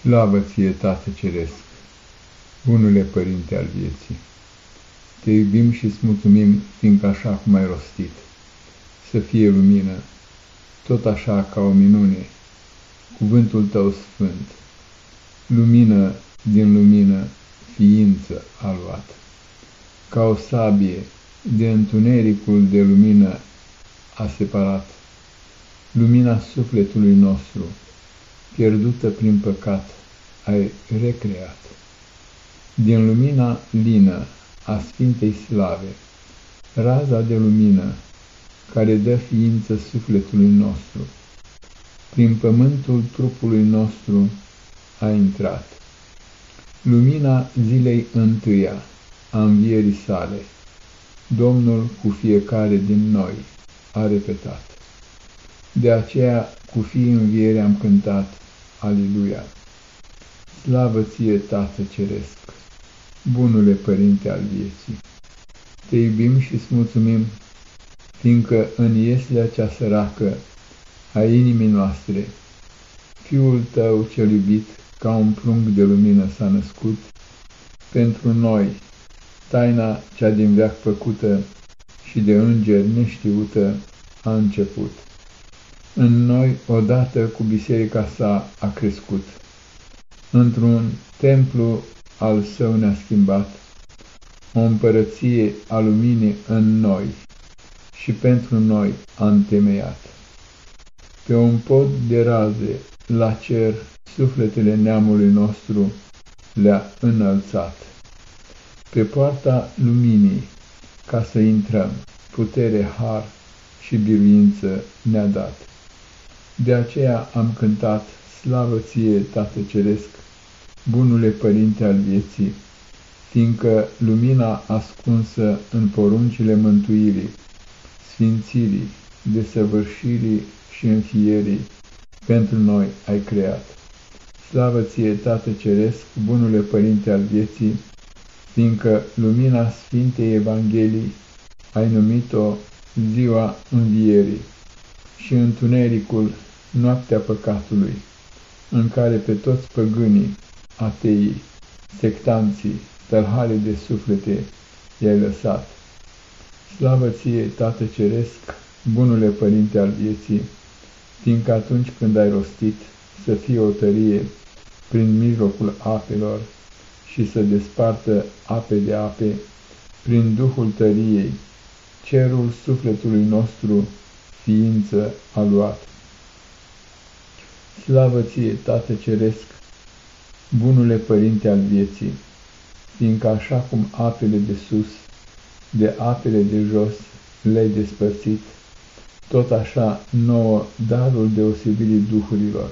Slavă ție, Tată Ceresc, bunule Părinte al vieții! Te iubim și îți mulțumim, fiindcă așa cum ai rostit, să fie lumină, tot așa ca o minune, cuvântul tău sfânt, lumină din lumină, ființă a luat, ca o sabie de întunericul de lumină a separat, lumina sufletului nostru, pierdută prin păcat, ai recreat. Din lumina lină a Sfintei Slave, raza de lumină care dă ființă sufletului nostru, prin pământul trupului nostru a intrat. Lumina zilei întâia a învierii sale, Domnul cu fiecare din noi a repetat. De aceea cu fii înviere am cântat, Aliluia! Slavă ție, Tată Ceresc, bunule Părinte al vieții! Te iubim și îți mulțumim, fiindcă în ieslea cea săracă a inimii noastre, Fiul tău cel iubit, ca un plumb de lumină s-a născut, pentru noi, taina cea din veac făcută și de înger neștiută a început. În noi, odată cu biserica sa, a crescut. Într-un templu al său ne-a schimbat, o împărăție a luminii în noi și pentru noi a întemeiat. Pe un pod de raze, la cer, sufletele neamului nostru le-a înălțat. Pe poarta luminii, ca să intrăm, putere, har și biruință ne-a dat. De aceea am cântat, slavă ție, Tată Ceresc, bunule Părinte al vieții, fiindcă lumina ascunsă în poruncile mântuirii, sfințirii, desăvârșirii și înfierii, pentru noi ai creat. Slavă ție, Tată Ceresc, bunule Părinte al vieții, fiindcă lumina Sfintei Evangheliei ai numit-o ziua învierii și întunericul noaptea păcatului, în care pe toți păgânii, ateii, sectanții, tălhare de suflete i-ai lăsat. Slavă ție, Tată Ceresc, bunule Părinte al vieții, fiindcă atunci când ai rostit să fie o tărie prin mijlocul apelor și să despartă ape de ape, prin Duhul tăriei, cerul sufletului nostru ființă a luat. Slavă ție, Tată Ceresc, bunule Părinte al vieții, fiindcă așa cum apele de sus, de apele de jos le-ai despărțit, tot așa nouă darul deosebirii duhurilor,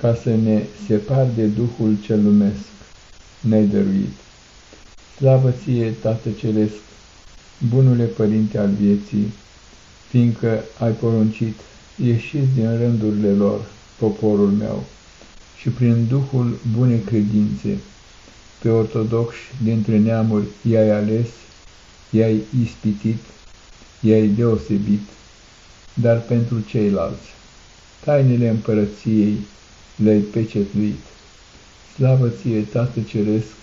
ca să ne separ de Duhul cel lumesc, ne-ai dăruit. Slavă ție, Tată Ceresc, bunule Părinte al vieții, fiindcă ai poruncit, ieșiți din rândurile lor, poporul meu, și prin Duhul bune credințe, pe ortodoxi dintre neamuri i-ai ales, i-ai ispitit, i-ai deosebit, dar pentru ceilalți, tainele împărăției le-ai pecetluit. Slavă ție, Tată Ceresc,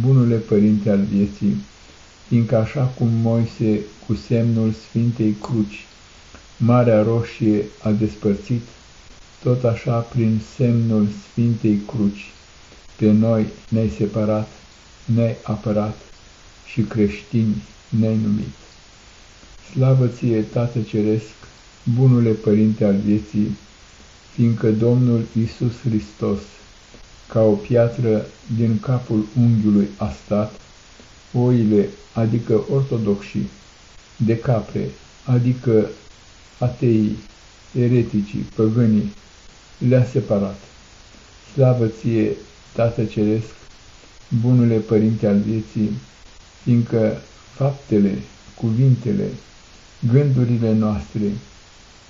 bunule Părinte al vieții, fiindcă așa cum Moise cu semnul Sfintei Cruci, Marea Roșie a despărțit, tot așa prin semnul Sfintei Cruci, pe noi ne-ai separat, ne-ai apărat și creștini ne-ai numit. Slavă ție, Tată Ceresc, bunule Părinte al vieții, fiindcă Domnul Isus Hristos, ca o piatră din capul unghiului a stat, oile, adică ortodoxii, de capre, adică ateii, ereticii, păgânii, le-a separat. Slavă ție, Tată Ceresc, bunule Părinte al vieții, fiindcă faptele, cuvintele, gândurile noastre,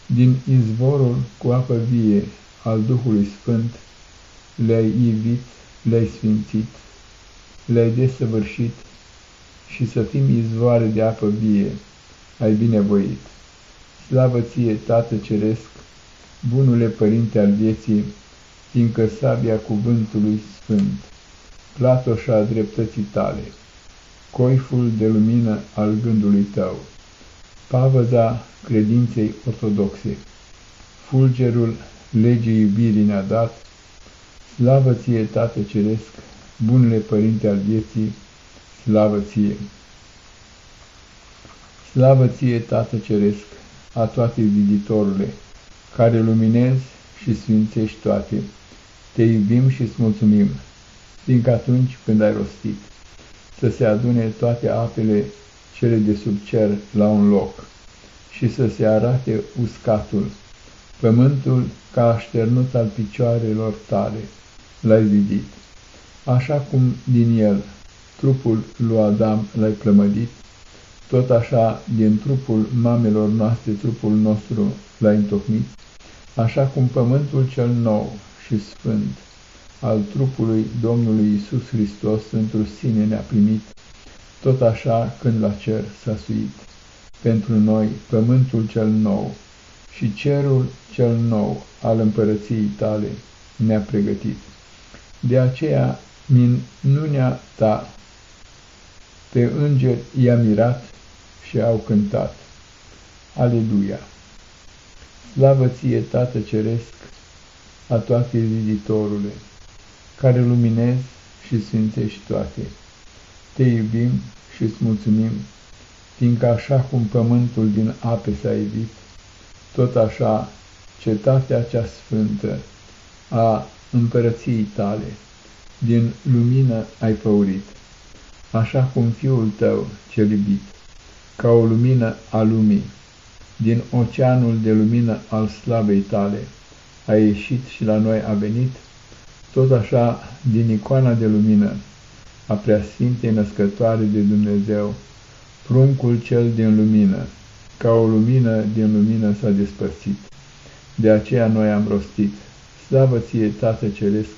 din izvorul cu apă vie al Duhului Sfânt, le-ai iubit, le-ai sfințit, le-ai desăvârșit și să fim izvoare de apă vie, ai binevoit. Slavă ție, Tată Ceresc, bunule Părinte al vieții, fiindcă sabia cuvântului sfânt, platoșa dreptății tale, coiful de lumină al gândului tău, pavăza credinței ortodoxe, fulgerul legii iubirii ne-a dat, slavă ție, Tată Ceresc, bunele Părinte al vieții, slavă ție! Slavă ție, Tată Ceresc, a toate viditorule, care luminezi și sfințești toate, te iubim și îți mulțumim, fiindcă atunci când ai rostit, să se adune toate apele cele de sub cer la un loc și să se arate uscatul, pământul ca așternut al picioarelor tale, l-ai vidit, așa cum din el trupul lui Adam l-ai plămădit, tot așa din trupul mamelor noastre trupul nostru l-ai întocmit, așa cum pământul cel nou și sfânt al trupului Domnului Isus Hristos într-o sine ne-a primit, tot așa când la cer s-a suit. Pentru noi pământul cel nou și cerul cel nou al împărăției tale ne-a pregătit. De aceea, minunea ta pe înger i-a mirat și au cântat. Aleluia! Slavă ție, Tată Ceresc, a toate ziditorule, care luminezi și sfințești toate. Te iubim și îți mulțumim, fiindcă așa cum pământul din ape s-a evit, tot așa cetatea cea sfântă a împărăției tale, din lumină ai păurit, așa cum Fiul tău cel iubit, ca o lumină a lumii, din oceanul de lumină al slavei tale, a ieșit și la noi a venit, tot așa din icoana de lumină a preasfintei născătoare de Dumnezeu, pruncul cel din lumină, ca o lumină din lumină s-a despărțit. De aceea noi am rostit, slavă ție, Tată Ceresc,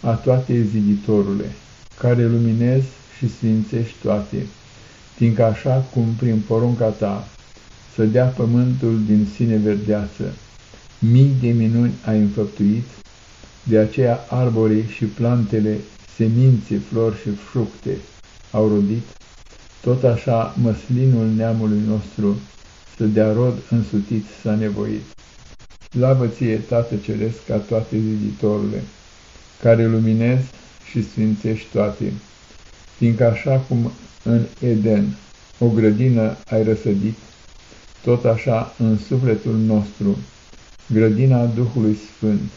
a toate ziditorule, care luminezi și sfințești toate, fiindcă așa cum prin porunca ta să dea pământul din sine verdeață, mii de minuni ai înfăptuit, de aceea arborii și plantele, semințe, flori și fructe au rodit, tot așa măslinul neamului nostru să dea rod însutit s-a nevoit. Slavă ție, Tată Ceresc, ca toate ziditorule, care luminezi și sfințești toate, fiindcă așa cum în Eden o grădină ai răsădit, tot așa în sufletul nostru, grădina Duhului Sfânt,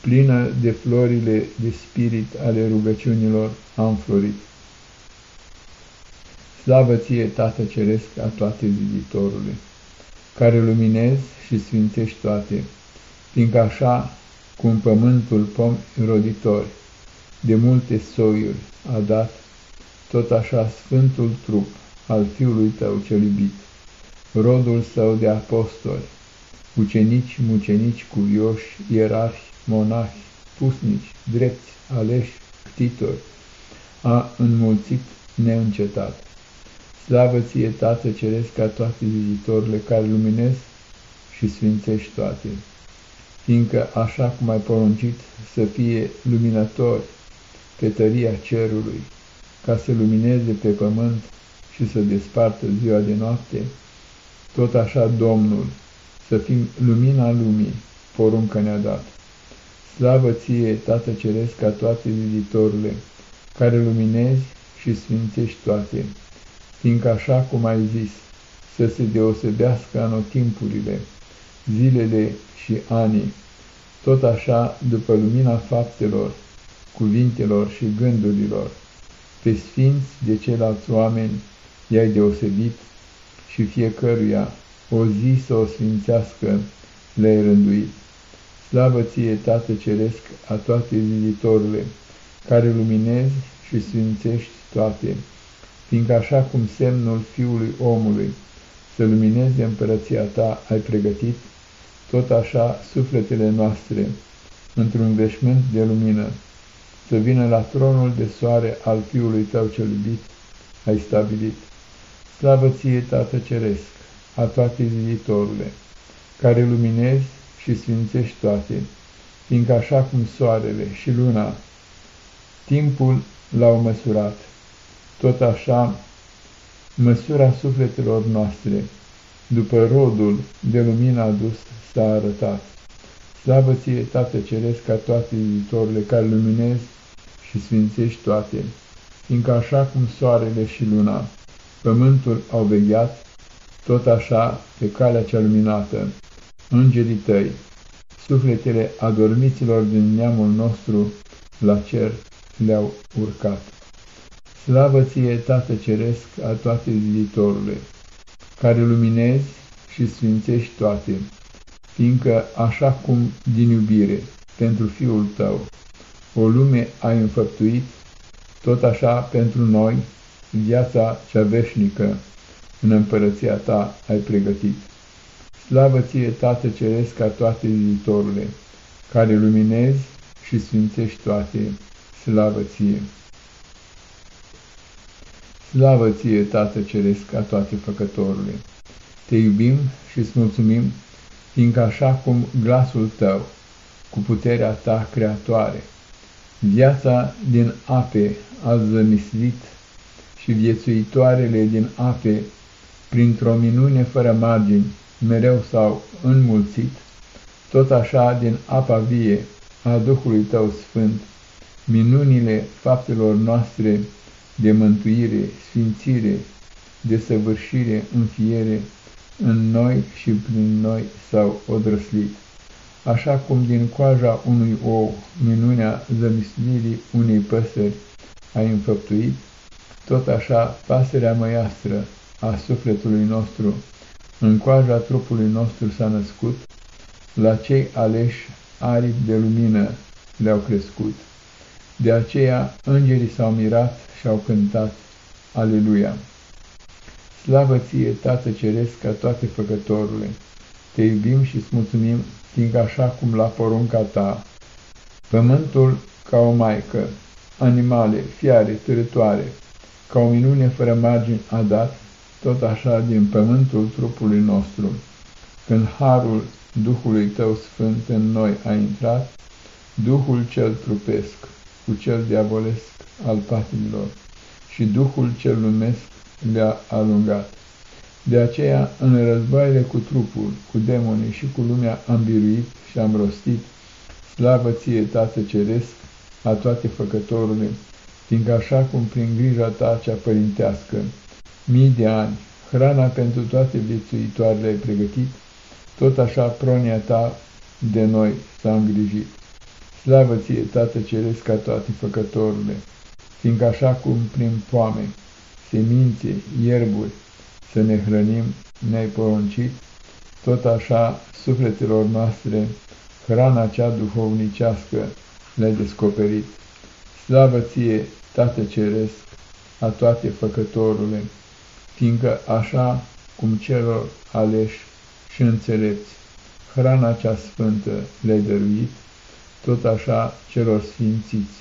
plină de florile de spirit ale rugăciunilor, am florit. Slavă ție, Tată Ceresc, a toate ziditorului, care luminezi și sfințești toate, fiindcă așa cum pământul pom roditori de multe soiuri a dat, tot așa sfântul trup al Fiului tău cel iubit, rodul său de apostoli, ucenici, mucenici, cuvioși, ierarhi, monahi, pusnici, drepți, aleși, ctitori, a înmulțit neîncetat. Slavă ție, Tată Ceresc, ca toate vizitorile care luminezi și sfințești toate, fiindcă așa cum ai poruncit să fie luminători pe tăria cerului, ca să lumineze pe pământ și să despartă ziua de noapte, tot așa Domnul, să fim lumina lumii, poruncă ne-a dat. Slavă ție, Tată Ceresc, ca toate vizitorule, care luminezi și sfințești toate, fiindcă așa cum ai zis, să se deosebească anotimpurile, zilele și anii, tot așa, după lumina faptelor, cuvintelor și gândurilor, pe sfinți de ceilalți oameni i-ai deosebit și fiecăruia o zi să o sfințească le-ai rânduit. Slavă ție, Tată Ceresc, a toate vizitorile, care luminezi și sfințești toate, fiindcă așa cum semnul Fiului omului să lumineze împărăția ta ai pregătit, tot așa sufletele noastre, într-un veșmânt de lumină, să vină la tronul de soare al Fiului tău cel iubit, ai stabilit. Slavă ție, Tată Ceresc, a toate viitorule, care luminezi și sfințești toate, fiindcă așa cum soarele și luna timpul l-au măsurat, tot așa măsura sufletelor noastre, după rodul de lumină adus, s-a arătat. Slavă ție, Tată Ceresc, ca toate viitorile care luminezi și sfințești toate, fiindcă așa cum soarele și luna, pământul au vegheat, tot așa, pe calea cea luminată, îngerii tăi, sufletele adormiților din neamul nostru la cer le-au urcat. Slavă ție, Tată Ceresc, a toate viitorule, care luminezi și sfințești toate, fiindcă așa cum din iubire pentru Fiul tău o lume ai înfăptuit, tot așa pentru noi viața cea veșnică în împărăția ta ai pregătit. Slavă ție, Tată Ceresc, ca toate viitorule, care luminezi și sfințești toate, slavă ție! Slavă ție, Tată Ceresc, ca toate făcătorule! Te iubim și îți mulțumim, fiindcă așa cum glasul tău, cu puterea ta creatoare, viața din ape a zămislit și viețuitoarele din ape, printr-o minune fără margini, mereu s-au înmulțit, tot așa din apa vie a Duhului Tău Sfânt, minunile faptelor noastre de mântuire, sfințire, de săvârșire, înfiere, în noi și prin noi s-au odrăslit. Așa cum din coaja unui ou minunea zămislirii unei păsări ai înfăptuit, tot așa pasărea măiastră a sufletului nostru în coaja trupului nostru s-a născut, la cei aleși aripi de lumină le-au crescut. De aceea îngerii s-au mirat și au cântat, Aleluia! Slavă ție, Tată Ceresc, ca toate făcătorule! Te iubim și îți mulțumim, fiindcă așa cum la porunca ta, pământul ca o maică, animale, fiare, târătoare, ca o minune fără margini a dat, tot așa din pământul trupului nostru, când harul Duhului Tău Sfânt în noi a intrat, Duhul cel trupesc cu cel diavolesc al patimilor și Duhul cel lumesc le-a alungat. De aceea, în războaiele cu trupul, cu demonii și cu lumea am biruit și am rostit, slavă ție, Tată Ceresc, a toate făcătorule, fiindcă așa cum prin grija ta cea părintească, mii de ani, hrana pentru toate viețuitoarele ai pregătit, tot așa pronia ta de noi s-a îngrijit. Slavă ție, Tată Ceresc, ca toate făcătorile, fiindcă așa cum prin poame, semințe, ierburi, să ne hrănim, ne-ai poruncit, tot așa sufletelor noastre, hrana cea duhovnicească le-ai descoperit. Slavă ție, Tată Ceresc, a toate făcătorule, fiindcă așa cum celor aleși și înțelepți hrana cea sfântă le-ai dăruit, tot așa celor sfințiți,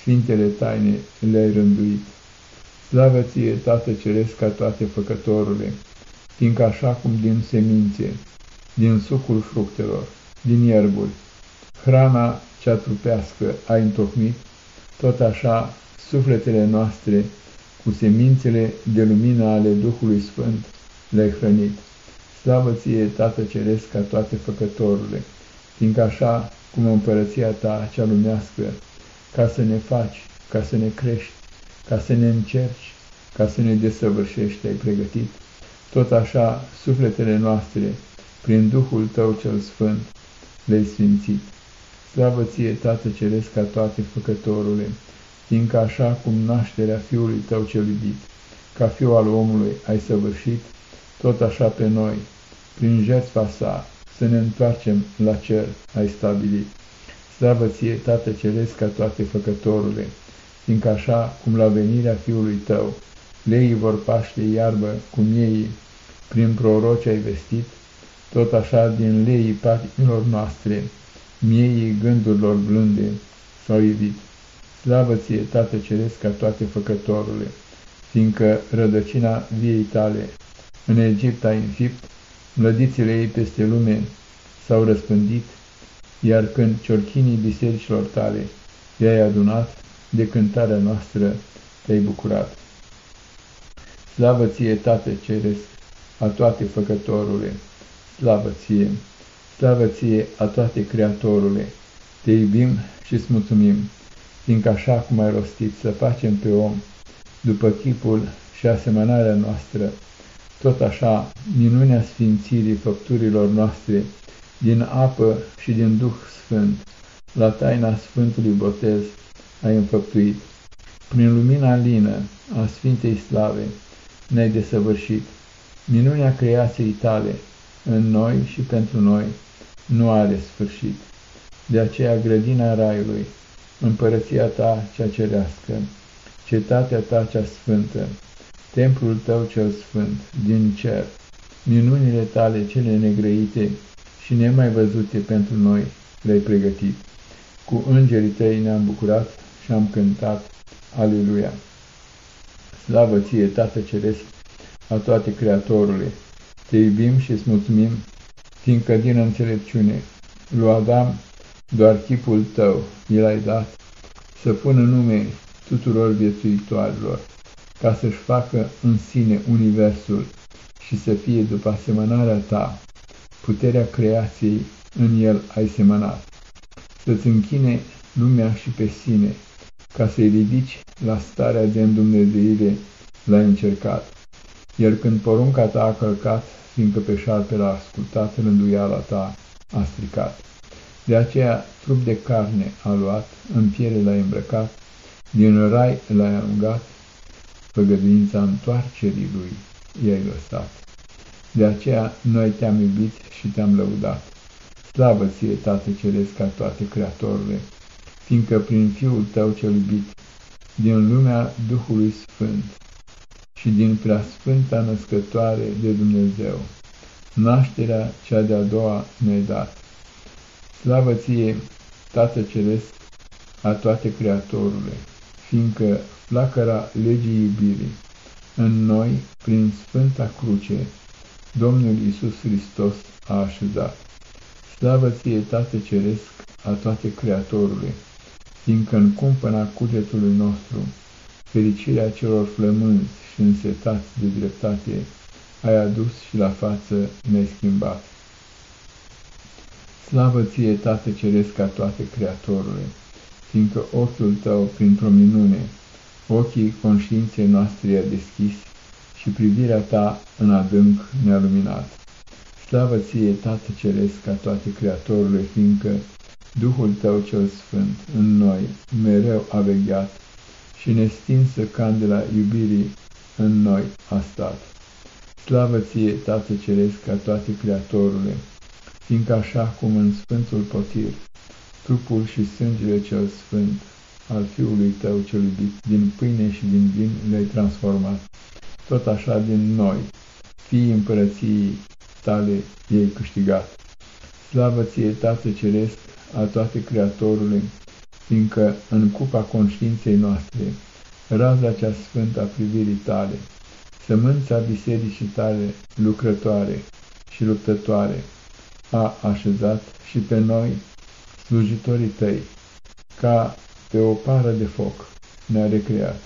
sfintele taine le-ai rânduit. Slavă ție, Tată Ceresc, ca toate făcătorule, fiindcă așa cum din semințe, din sucul fructelor, din ierburi, hrana cea trupească ai întocmit, tot așa sufletele noastre cu semințele de lumină ale Duhului Sfânt le-ai hrănit. Slavă ție, Tată Ceresc, ca toate făcătorule, fiindcă așa cum împărăția ta cea lumească, ca să ne faci, ca să ne crești, ca să ne încerci, ca să ne desăvârșești ai pregătit, tot așa sufletele noastre, prin Duhul tău cel Sfânt, le-ai sfințit. Slavă ție, Tată Ceresc, ca toate făcătorule, fiindcă așa cum nașterea Fiului tău cel iubit, ca Fiu al omului ai săvârșit, tot așa pe noi, prin jertfa sa, să ne întoarcem la cer ai stabilit. Slavă ție, Tată Ceresc, ca toate făcătorule, fiindcă așa cum la venirea Fiului tău, leii vor paște iarbă cum ei, prin proroci ai vestit, tot așa din leii patimilor noastre, mieii gândurilor blânde s-au ivit. Slavă ție, Tată Ceresc, ca toate făcătorule, fiindcă rădăcina viei tale în Egipt ai înfipt, mlădițele ei peste lume s-au răspândit, iar când ciorchinii bisericilor tale i-ai adunat, de cântarea noastră te-ai bucurat. Slavă ție, Tată Ceresc, a toate făcătorule, slavă ție, slavă ție a toate creatorule, te iubim și îți mulțumim, fiindcă așa cum ai rostit să facem pe om, după chipul și asemănarea noastră, tot așa minunea sfințirii făpturilor noastre, din apă și din Duh Sfânt, la taina Sfântului Botez ai înfăptuit. Prin lumina lină a Sfintei Slave ne-ai desăvârșit. Minunea creației tale în noi și pentru noi nu are sfârșit. De aceea grădina Raiului, împărăția ta cea cerească, cetatea ta cea sfântă, templul tău cel sfânt, din cer, minunile tale cele negrăite și nemai văzute pentru noi le-ai pregătit. Cu îngerii tăi ne-am bucurat și am cântat, Aleluia! Slavă ție, Tată Ceresc, a toate Creatorului! Te iubim și îți mulțumim, fiindcă din înțelepciune lui Adam doar chipul tău i ai dat să pună nume tuturor viețuitoarelor, ca să-și facă în sine universul și să fie după asemănarea ta, puterea creației în el ai semănat, să-ți închine lumea și pe sine, ca să-i ridici la starea de îndumnezeire l-ai încercat. Iar când porunca ta a călcat, fiindcă pe șarpe l-a ascultat, rânduiala ta a stricat. De aceea trup de carne a luat, în piele l-a îmbrăcat, din rai l-ai alungat, făgăduința întoarcerii lui i-ai lăsat. De aceea noi te-am iubit și te-am lăudat. Slavă ție, Tată Ceresc, ca toate Creatorule, fiindcă prin Fiul tău cel iubit, din lumea Duhului Sfânt și din preasfânta născătoare de Dumnezeu, nașterea cea de-a doua ne-ai dat. Slavă ție, Tată Ceresc, a toate Creatorule, fiindcă flacăra legii iubirii în noi, prin Sfânta Cruce, Domnul Iisus Hristos a așezat. Slavă ție, Tată Ceresc, a toate Creatorului, fiindcă în cumpăna cugetului nostru, fericirea celor flămânzi și însetați de dreptate, ai adus și la față ne-ai schimbat. Slavă ție, Tată Ceresc, a toate Creatorului, fiindcă ochiul tău, printr-o minune, ochii conștiinței noastre i-a deschis și privirea ta în adânc ne-a luminat. Slavă ție, Tată Ceresc, ca toate Creatorului, fiindcă Duhul tău cel sfânt în noi mereu a vegheat și nestinsă candela iubirii în noi a stat. Slavă ție, Tată Ceresc, ca toate Creatorului, fiindcă așa cum în Sfântul Potir, trupul și sângele cel sfânt al Fiului tău cel iubit, din pâine și din vin le-ai transformat, tot așa din noi, fii împărăției tale ei câștigat. Slavă ție, Tată Ceresc, a toate Creatorului, fiindcă în cupa conștiinței noastre, raza cea sfântă a privirii tale, sămânța bisericii tale lucrătoare și luptătoare, a așezat și pe noi, slujitorii tăi, ca pe o pară de foc ne-a recreat.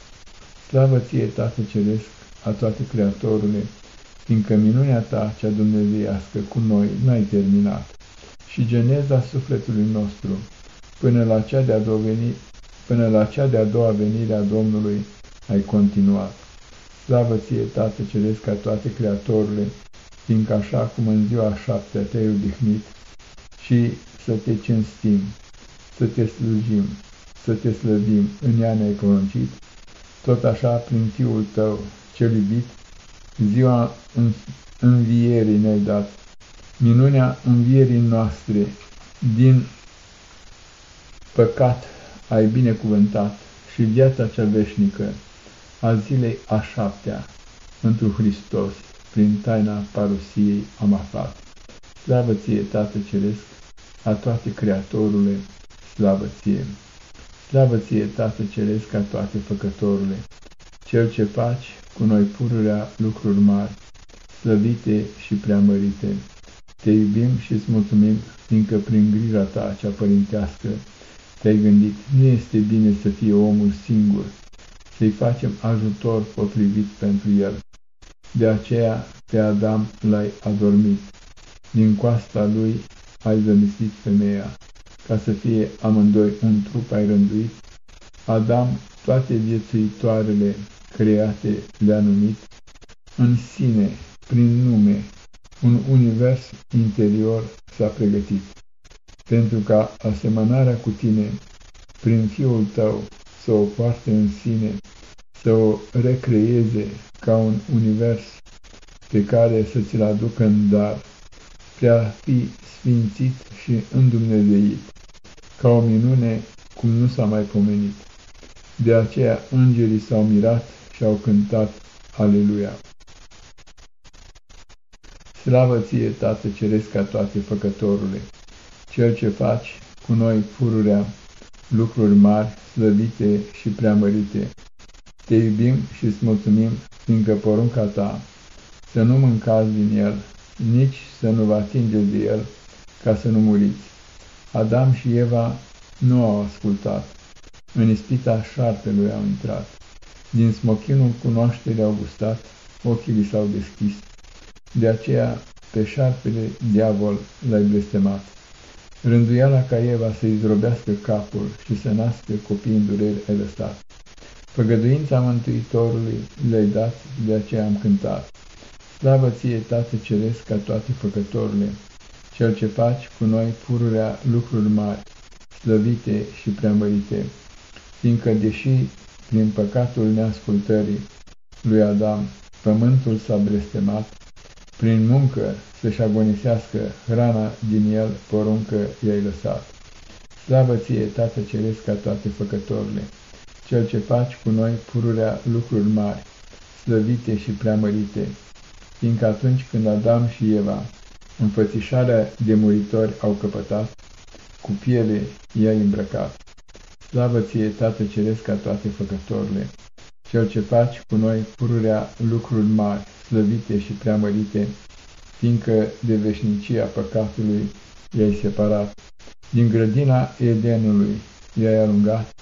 Slavă ție, Tată Ceresc, a toate Creatorule, fiindcă minunea ta, cea dumnezeiască, cu noi n-ai terminat și geneza sufletului nostru, până la cea de-a doua, veni, până la cea de-a doua venire a Domnului ai continuat. Slavă ție, Tată Ceresc, ca toate Creatorule, fiindcă așa cum în ziua șaptea te-ai odihnit și să te cinstim, să te slujim, să te slăvim, în ea ne-ai poruncit, tot așa prin Fiul tău cel iubit, ziua învierii ne-ai dat, minunea învierii noastre din păcat ai binecuvântat și viața cea veșnică a zilei a șaptea, întru Hristos, prin taina parusiei am aflat. Slavă ție, Tată Ceresc, a toate Creatorule, slavă ție! Slavă ție, Tată Ceresc, a toate Făcătorule, Cel ce faci cu noi pururea lucruri mari, slăvite și preamărite, Te iubim și îți mulțumim, fiindcă prin grija ta cea părintească te-ai gândit, nu este bine să fie omul singur, să-i facem ajutor potrivit pentru el. De aceea pe Adam l-ai adormit. Din coasta lui ai zămislit femeia, ca să fie amândoi un trup ai rânduit. Adam toate viețuitoarele create le-a numit, în sine, prin nume, un univers interior s-a pregătit, pentru ca asemănarea cu tine, prin Fiul tău, să o poarte în sine, să o recreeze ca un univers pe care să ți-l aducă în dar, prea fi sfințit și îndumnezeit, ca o minune cum nu s-a mai pomenit. De aceea îngerii s-au mirat și au cântat Aleluia. Slavă ție, Tată Ceresc, ca toate făcătorule, Cel ce faci cu noi pururea, lucruri mari, slăvite și preamărite. Te iubim și îți mulțumim, fiindcă porunca ta, să nu mâncați din el, nici să nu vă atingeți de el, ca să nu muriți. Adam și Eva nu au ascultat, în ispita șarpelui au intrat, din smochinul cunoașterii au gustat, ochii li s-au deschis, de aceea pe șarpele diavol l-ai blestemat. Rânduiala ca Eva să-i zdrobească capul și să nască copii în dureri ai lăsat. Făgăduința Mântuitorului le-ai dat, de aceea am cântat. Slavă ție, Tată Ceresc, ca toate făcătorile, Cel ce faci cu noi pururea lucruri mari, slăvite și preamărite, fiindcă, deși prin păcatul neascultării lui Adam, pământul s-a blestemat, prin muncă să-și agonisească hrana din el, poruncă i-ai lăsat. Slavă ție, Tată Ceresc, ca toate făcătorile, Cel ce faci cu noi pururea lucruri mari, slăvite și preamărite, fiindcă atunci când Adam și Eva înfățișarea de muritori au căpătat, cu piele i-ai îmbrăcat. Slavă ție, Tată Ceresc, ca toate făcătorile, Cel ce faci cu noi pururea lucruri mari, slăvite și preamărite, fiindcă de veșnicia păcatului i-ai separat, din grădina Edenului i-ai alungat,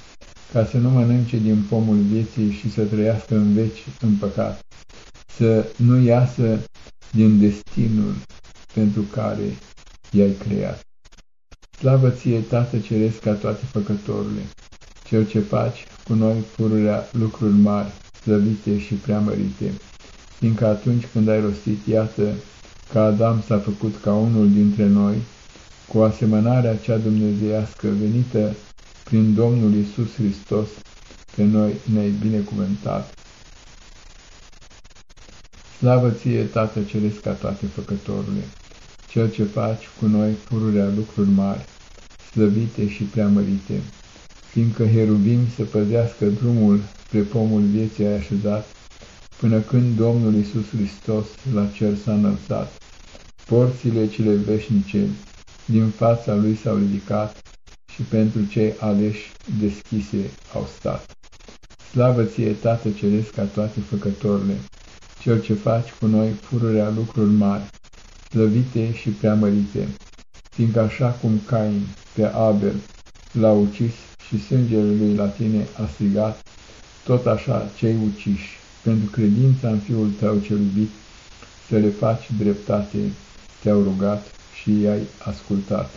ca să nu mănânce din pomul vieții și să trăiască în veci în păcat, să nu iasă din destinul pentru care i-ai creat. Slavă ție, Tată Ceresc, ca toate făcătorile, Cel ce faci cu noi pururea lucruri mari, slăvite și preamărite, fiindcă atunci când ai rostit, iată, că Adam s-a făcut ca unul dintre noi, cu asemănarea cea dumnezeiască venită prin Domnul Isus Hristos, pe noi ne-ai binecuvântat. Slavă ție, Tată Ceresc, ca toate făcătorule, Cel ce faci cu noi pururea lucruri mari, slăvite și preamărite, fiindcă heruvim să păzească drumul spre pomul vieții ai așezat, până când Domnul Isus Hristos la cer s-a înălțat. Porțile cele veșnice din fața lui s-au ridicat și pentru cei aleși deschise au stat. Slavă ție, Tată Ceresc, ca toate făcătorile, Cel ce faci cu noi pururea lucruri mari, slăvite și preamărite, fiindcă așa cum Cain pe Abel l-a ucis și sângele lui la tine a strigat, tot așa cei uciși pentru credința în Fiul tău cel iubit, să le faci dreptate, te-au rugat și i-ai ascultat.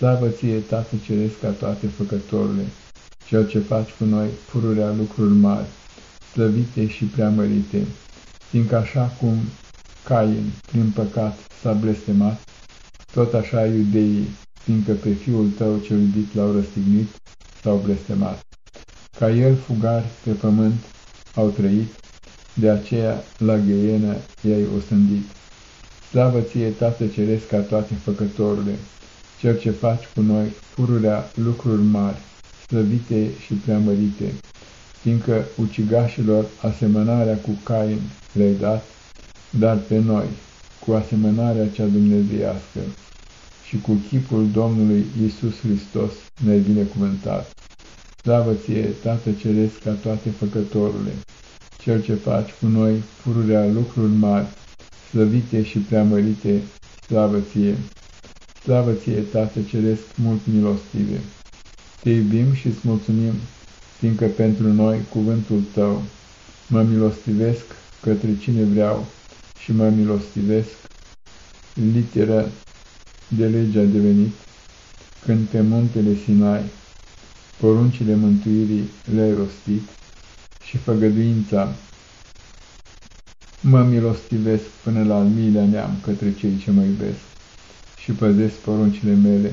Slavă ție, Tată Ceresc, ca toate făcătorile, cel ce faci cu noi pururea lucruri mari, slăvite și preamărite, fiindcă așa cum Cain, prin păcat, s-a blestemat, tot așa iudeii, fiindcă pe fiul tău cel iubit l-au răstignit, s-au blestemat. Ca el fugari pe pământ au trăit, de aceea la gheienă i-ai osândit. Slavă ție, Tată Ceresc, ca toate făcătorile, Cel ce faci cu noi pururea lucruri mari, slăvite și preamărite, fiindcă ucigașilor asemănarea cu Cain le-ai dat, dar pe noi, cu asemănarea cea dumnezeiască și cu chipul Domnului Isus Hristos ne-ai binecuvântat. Slavă ție, Tată Ceresc, ca toate făcătorile, Cel ce faci cu noi pururea lucruri mari, slăvite și preamărite, slavă ție! Slavă ție, Tată Ceresc, mult milostive! Te iubim și îți mulțumim, fiindcă pentru noi cuvântul tău mă milostivesc către cine vreau și mă milostivesc, literă de lege a devenit, când pe muntele Sinai poruncile mântuirii le-ai rostit și făgăduința mă milostivesc până la al miilea neam către cei ce mă iubesc și păzesc poruncile mele.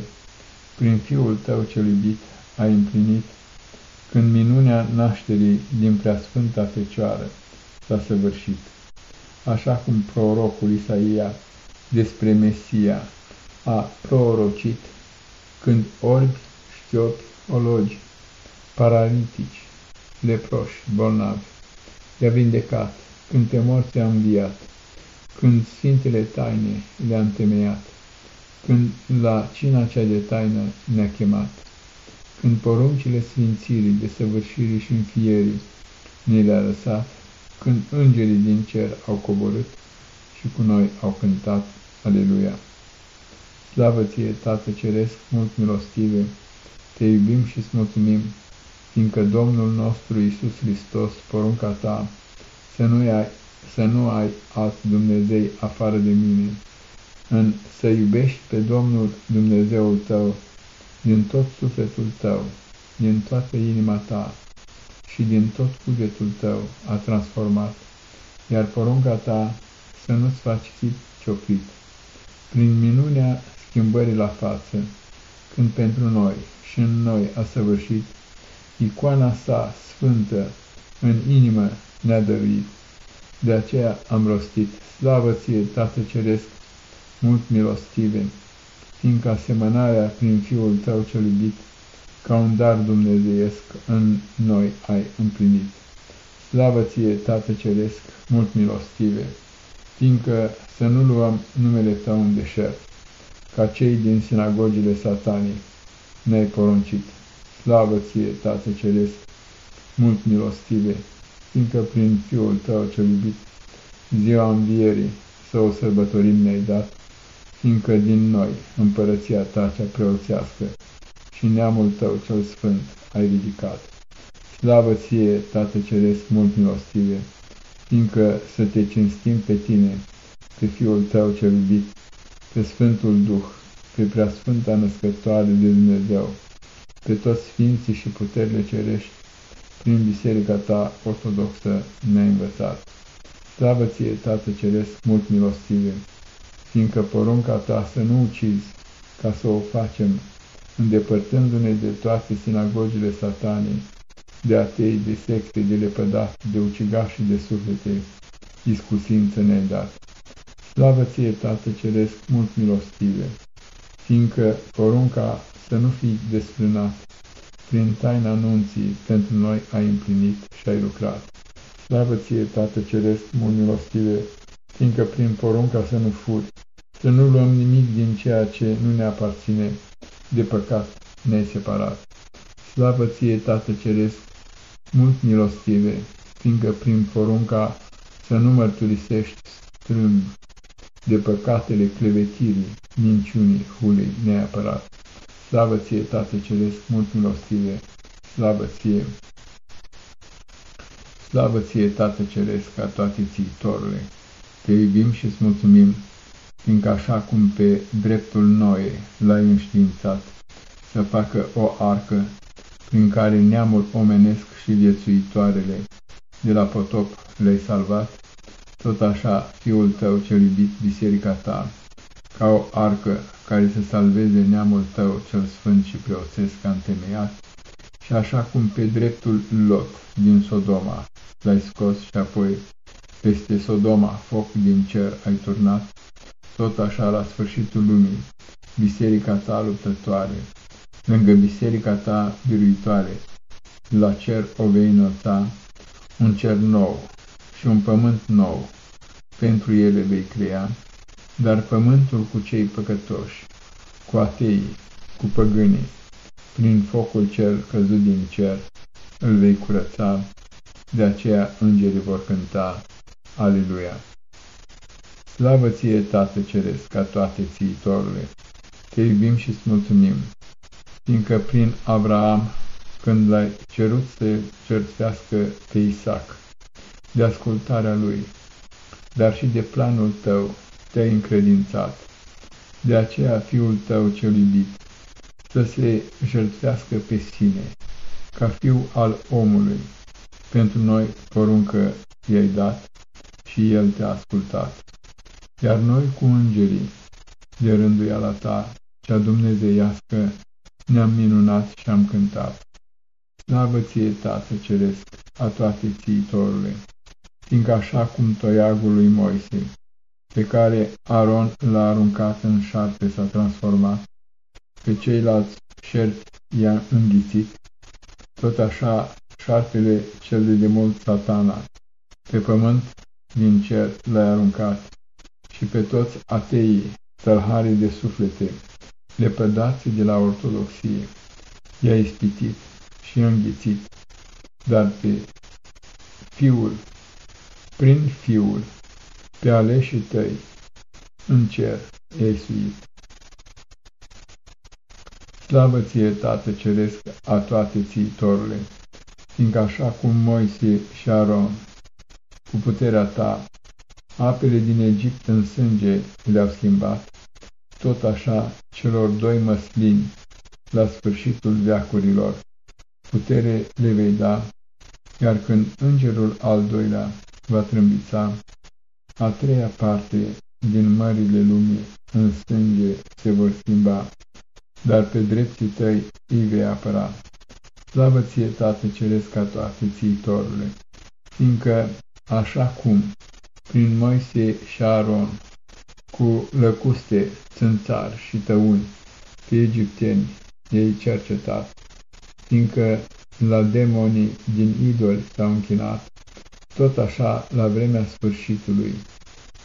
Prin Fiul tău cel iubit ai împlinit, când minunea nașterii din preasfânta Fecioară s-a săvârșit. Așa cum prorocul Isaia despre Mesia a prorocit, când orbi, șchiopi, ologi, paralitici, leproși, bolnavi, i-a vindecat, când pe morți a înviat, când Sfintele Taine le-a întemeiat, când la cina cea de taină ne-a chemat, când poruncile sfințirii, de săvârșirii și înfierii ne le-a lăsat, când îngerii din cer au coborât și cu noi au cântat, Aleluia! Slavă ție, Tată Ceresc, mult milostive, te iubim și îți mulțumim, fiindcă Domnul nostru Iisus Hristos, porunca ta, să nu ai, să nu ai alți Dumnezei afară de mine, în să iubești pe Domnul Dumnezeul tău din tot sufletul tău, din toată inima ta și din tot cugetul tău a transformat, iar porunca ta să nu-ți faci chip cioplit. Prin minunea schimbării la față, când pentru noi și în noi a săvârșit, icoana sa sfântă în inimă ne-a dăruit. De aceea am rostit, slavă ție, Tată Ceresc, mult milostive, fiindcă asemănarea prin Fiul tău cel iubit, ca un dar dumnezeiesc în noi ai împlinit. Slavă ție, Tată Ceresc, mult milostive, fiindcă să nu luăm numele tău în deșert, ca cei din sinagogile satanii ne-ai poruncit. Slavă ție, Tată Ceresc, mult milostive, fiindcă prin Fiul tău cel iubit, ziua învierii, să o sărbătorim ne-ai dat, fiindcă din noi împărăția ta cea preoțească și neamul tău cel sfânt ai ridicat. Slavă ție, Tată Ceresc, mult milostive, fiindcă să te cinstim pe tine, pe Fiul tău cel iubit, pe Sfântul Duh, pe Preasfânta Născătoare de Dumnezeu, pe toți Sfinții și puterile cerești, prin biserica ta ortodoxă ne-ai învățat. Slavă ție, Tată Ceresc, mult milostive, fiindcă porunca ta să nu ucizi, ca să o facem, îndepărtându-ne de toate sinagogile satanii, de atei, de secte, de lepădați, de ucigași și de suflete, iscusință ne-ai dat. Slavă ție, Tată Ceresc, mult milostive, fiindcă porunca să nu fii desfrânat, prin taina anunții pentru noi ai împlinit și ai lucrat. Slavă ție, Tată Ceresc, mult milostive, fiindcă prin porunca să nu furi, să nu luăm nimic din ceea ce nu ne aparține, de păcat ne-ai separat. Slavă ție, Tată Ceresc, mult milostive, fiindcă prin porunca să nu mărturisești strâmb de păcatele clevetirii, minciunii, hulei neapărat. Slavă ție, Tată Ceresc, mult milostive, slavă ție! Slavă ție, Tată Ceresc, ca toate țiitorule! Te iubim și îți mulțumim, fiindcă așa cum pe dreptul Noe l-ai înștiințat, să facă o arcă prin care neamul omenesc și viețuitoarele de la potop le-ai salvat, tot așa Fiul tău cel iubit, biserica ta, ca o arcă care să salveze neamul tău cel sfânt și preoțesc ca întemeiat, și așa cum pe dreptul Lot din Sodoma l-ai scos și apoi peste Sodoma foc din cer ai turnat, tot așa la sfârșitul lumii, biserica ta luptătoare, lângă biserica ta biruitoare, la cer o vei înălța, un cer nou și un pământ nou, pentru ele vei crea, dar pământul cu cei păcătoși, cu ateii, cu păgânii, prin focul cel căzut din cer, îl vei curăța, de aceea îngerii vor cânta, Aleluia! Slavă ție, Tată Ceresc, ca toate țiitorule! Te iubim și îți mulțumim, fiindcă prin Abraham, când l-ai cerut să cerțească pe Isaac, de ascultarea lui, dar și de planul tău te-ai încredințat. De aceea fiul tău cel iubit să se jertfească pe sine, ca fiu al omului. Pentru noi poruncă i-ai dat și el te-a ascultat. Iar noi cu îngerii, de rânduiala ta, cea dumnezeiască, ne-am minunat și am cântat. Slavă ție, Tată Ceresc, a toate țiitorule, fiindcă așa cum toiagul lui Moise, pe care Aron l-a aruncat în șarpe s-a transformat, pe ceilalți șerpi i-a înghițit, tot așa șarpele cel de demult satana, pe pământ din cer l-a aruncat și pe toți ateii, tălharii de suflete, lepădați de la ortodoxie, i-a ispitit și înghițit, dar pe Fiul, prin Fiul, pe aleșii tăi, în cer i-ai suit. Slavă ție, Tată Ceresc, a toate țiitorule, fiindcă așa cum Moise și Aron, cu puterea ta, apele din Egipt în sânge le-au schimbat, tot așa celor doi măslini, la sfârșitul veacurilor, putere le vei da, iar când îngerul al doilea va trâmbița, a treia parte din mările lumii în sânge se vor schimba, dar pe drepții tăi îi vei apăra. Slavă ție, Tată Ceresc, ca toate țiitorule, fiindcă așa cum prin Moise și Aron, cu lăcuste, țânțar și tăuni, pe egipteni ei cercetat, fiindcă la demonii din idoli s-au închinat, tot așa la vremea sfârșitului,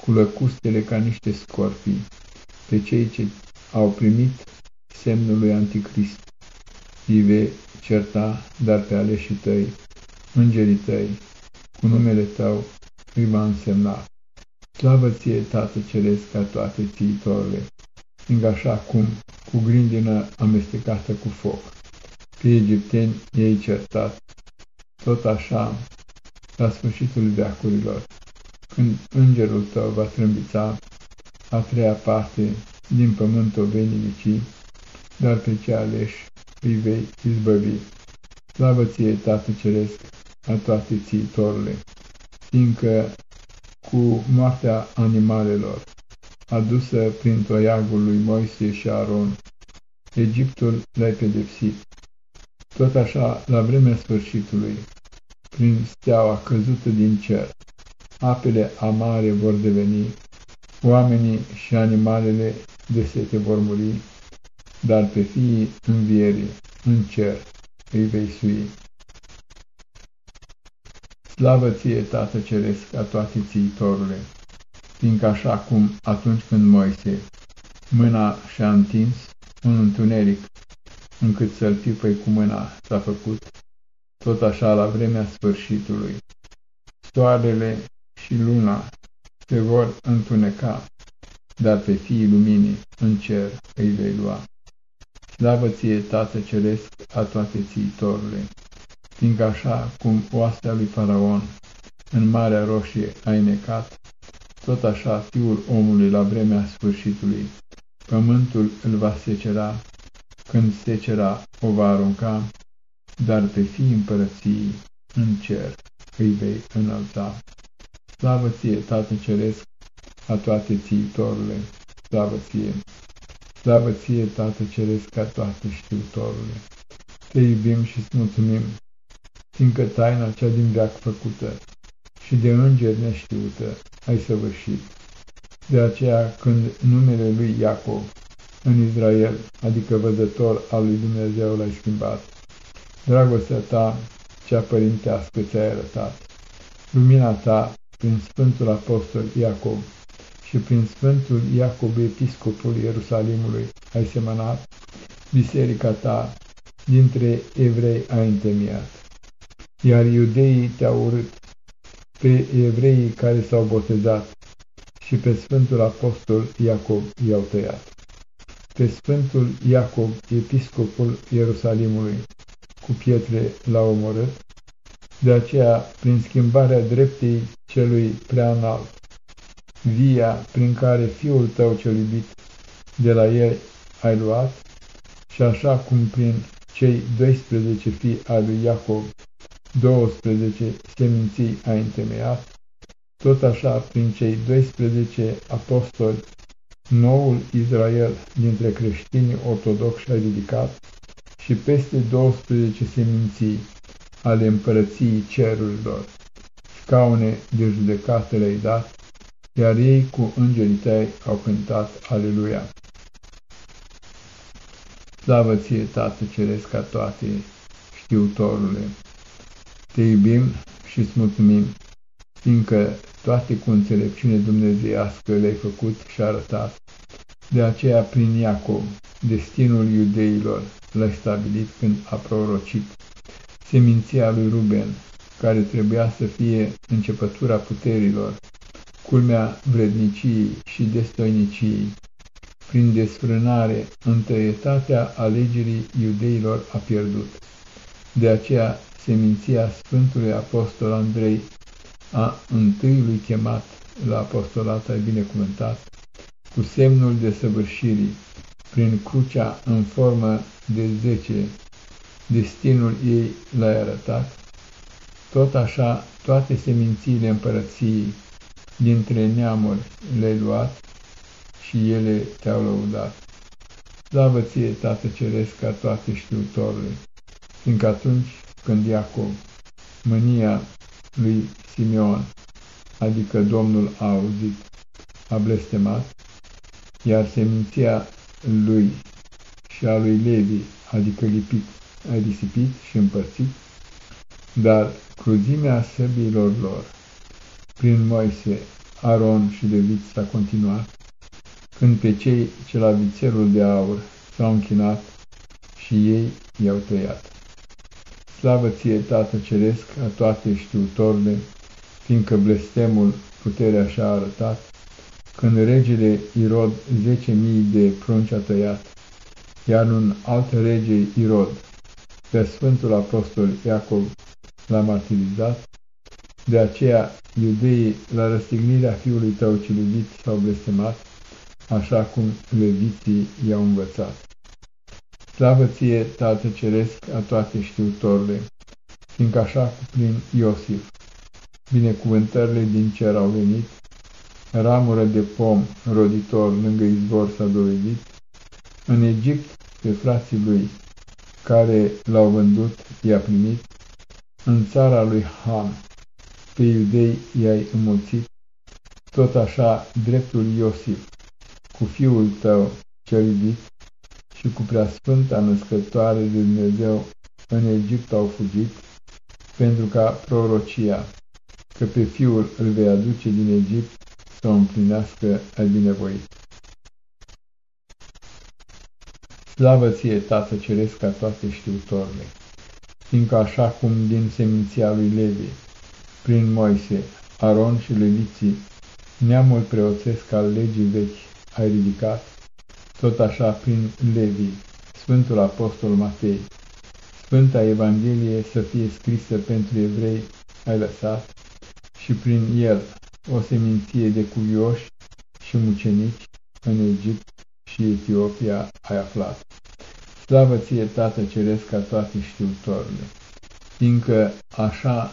cu lăcustele ca niște scorpii, pe cei ce au primit semnul lui Anticrist, îi vei certa, dar pe aleșii tăi, îngerii tăi, cu numele tău îi va însemna. Slavă ție, Tată Ceresc, ca toate țiitorile, fiindcă așa cum, cu grindină amestecată cu foc, pe egipteni ei certat, tot așa, la sfârșitul veacurilor, când îngerul tău va trâmbița a treia parte din pământul vei dar pe ce aleși îi vei izbăvi. Slavă ție, Tată Ceresc, a toate țiitorile! Fiindcă cu moartea animalelor, adusă prin toiagul lui Moise și Aron, Egiptul l-ai pedepsit. Tot așa, la vremea sfârșitului, prin steaua căzută din cer, apele amare vor deveni, oamenii și animalele de sete vor muri, dar pe fiii învierii, în cer, îi vei sui. Slavă ție, Tată Ceresc, a toate țiitorule, fiindcă așa cum atunci când Moise mâna și-a întins un întuneric, încât să-l pipăi cu mâna s-a făcut, tot așa la vremea sfârșitului. Soarele și luna se vor întuneca, dar pe fiii luminii în cer îi vei lua. Slavă ție, Tată Ceresc, a toate țiitorule! Fiindcă așa cum oastea lui Faraon în Marea Roșie a inecat, tot așa fiul omului la vremea sfârșitului, pământul îl va secera, când secera o va arunca, dar pe fii împărăției în cer îi vei înălța. Slavă ție, Tată Ceresc, a toate țiitorule, slavă ție! Slavă ție, Tată Ceresc, a toate știutorule! Te iubim și îți mulțumim fiindcă taina cea din veac făcută și de îngeri neștiută ai săvârșit. De aceea, când numele lui Iacov în Israel, adică văzător al lui Dumnezeu l-ai schimbat, dragostea ta cea părintească ți-ai arătat, lumina ta prin Sfântul Apostol Iacov și prin Sfântul Iacov, Episcopul Ierusalimului, ai semănat, biserica ta dintre evrei ai întemeiat iar iudeii te-au urât pe evreii care s-au botezat și pe Sfântul Apostol Iacov i-au tăiat. Pe Sfântul Iacov, episcopul Ierusalimului, cu pietre l-au omorât, de aceea, prin schimbarea dreptei celui prea înalt, via prin care Fiul tău cel iubit de la el ai luat, și așa cum prin cei 12 fii al lui Iacov, 12 seminții ai întemeiat, tot așa prin cei 12 apostoli, noul Israel dintre creștinii ortodoxi a ridicat și peste 12 seminții ale împărăției cerurilor, scaune de judecată le-ai dat, iar ei cu îngerii tăi au cântat Aleluia. Slavă ție, Tată Ceresc, ca toate, știutorule! Te iubim și îți mulțumim, fiindcă toate cu înțelepciune dumnezeiască le-ai făcut și arătat. De aceea, prin Iacov, destinul iudeilor l-ai stabilit când a prorocit. Seminția lui Ruben, care trebuia să fie începătura puterilor, culmea vredniciei și destoiniciei, prin desfrânare, întâietatea alegerii iudeilor a pierdut. De aceea, seminția Sfântului Apostol Andrei, a întâiului chemat la apostolat ai binecuvântat, cu semnul de săvârșirii, prin crucea în formă de zece, destinul ei l-ai arătat, tot așa toate semințiile împărăției dintre neamuri le-ai luat și ele te-au lăudat. Slavă ție, Tată Ceresc, ca toate știutorului, fiindcă atunci când Iacov, mânia lui Simeon, adică Domnul a auzit, a blestemat, iar seminția lui și a lui Levi, adică lipit, a risipit și împărțit, dar cruzimea săbilor lor, prin Moise, Aron și Levit s-a continuat, când pe cei ce la vițelul de aur s-au închinat și ei i-au tăiat. Slavă ție, Tată Ceresc, a toate știutorile, fiindcă blestemul puterea și-a arătat, când regele Irod zece mii de prunci a tăiat, iar un alt rege Irod, pe Sfântul Apostol Iacov l-a martirizat, de aceea iudeii la răstignirea fiului tău cel iubit s-au blestemat, așa cum leviții i-au învățat. Slavă ție, Tată Ceresc, a toate știutorile, fiindcă așa cu prin Iosif, binecuvântările din cer au venit, ramură de pom roditor lângă izvor s-a dovedit, în Egipt pe frații lui, care l-au vândut, i-a primit, în țara lui Ham, pe iudei i-ai înmulțit, tot așa dreptul Iosif, cu fiul tău cel iubit și cu preasfânta născătoare de Dumnezeu în Egipt au fugit, pentru ca prorocia, că pe fiul îl vei aduce din Egipt să o împlinească ai binevoit. Slavă ție, Tată Ceresc, ca toate știutorile, fiindcă așa cum din seminția lui Levi, prin Moise, Aron și Leviții, neamul preoțesc al legii vechi ai ridicat, tot așa prin Levi, Sfântul Apostol Matei, Sfânta Evanghelie să fie scrisă pentru evrei ai lăsat și prin el o seminție de cuvioși și mucenici în Egipt și Etiopia ai aflat. Slavă ție, Tată Ceresc, ca toate știutorile, fiindcă așa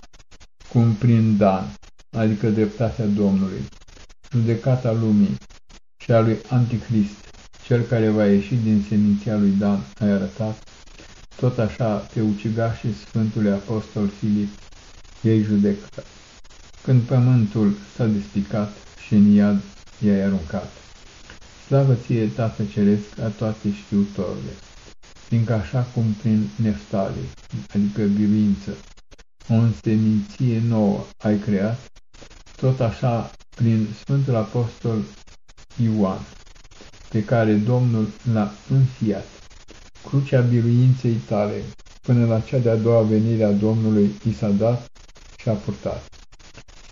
cum prin Dan, adică dreptatea Domnului, judecata lumii și a lui Antichrist, cel care va ieși din seminția lui Dan, ai arătat, tot așa pe ucigașii Sfântului Apostol Filip ei judecă. Când pământul s-a despicat și în iad i-ai aruncat. Slavă ție, Tată Ceresc, a toate știutorile, fiindcă așa cum prin neftali, adică biruință, o înseminție nouă ai creat, tot așa prin Sfântul Apostol Ioan, pe care Domnul l-a înfiat, crucea biruinței tale, până la cea de-a doua venire a Domnului i s-a dat și a purtat.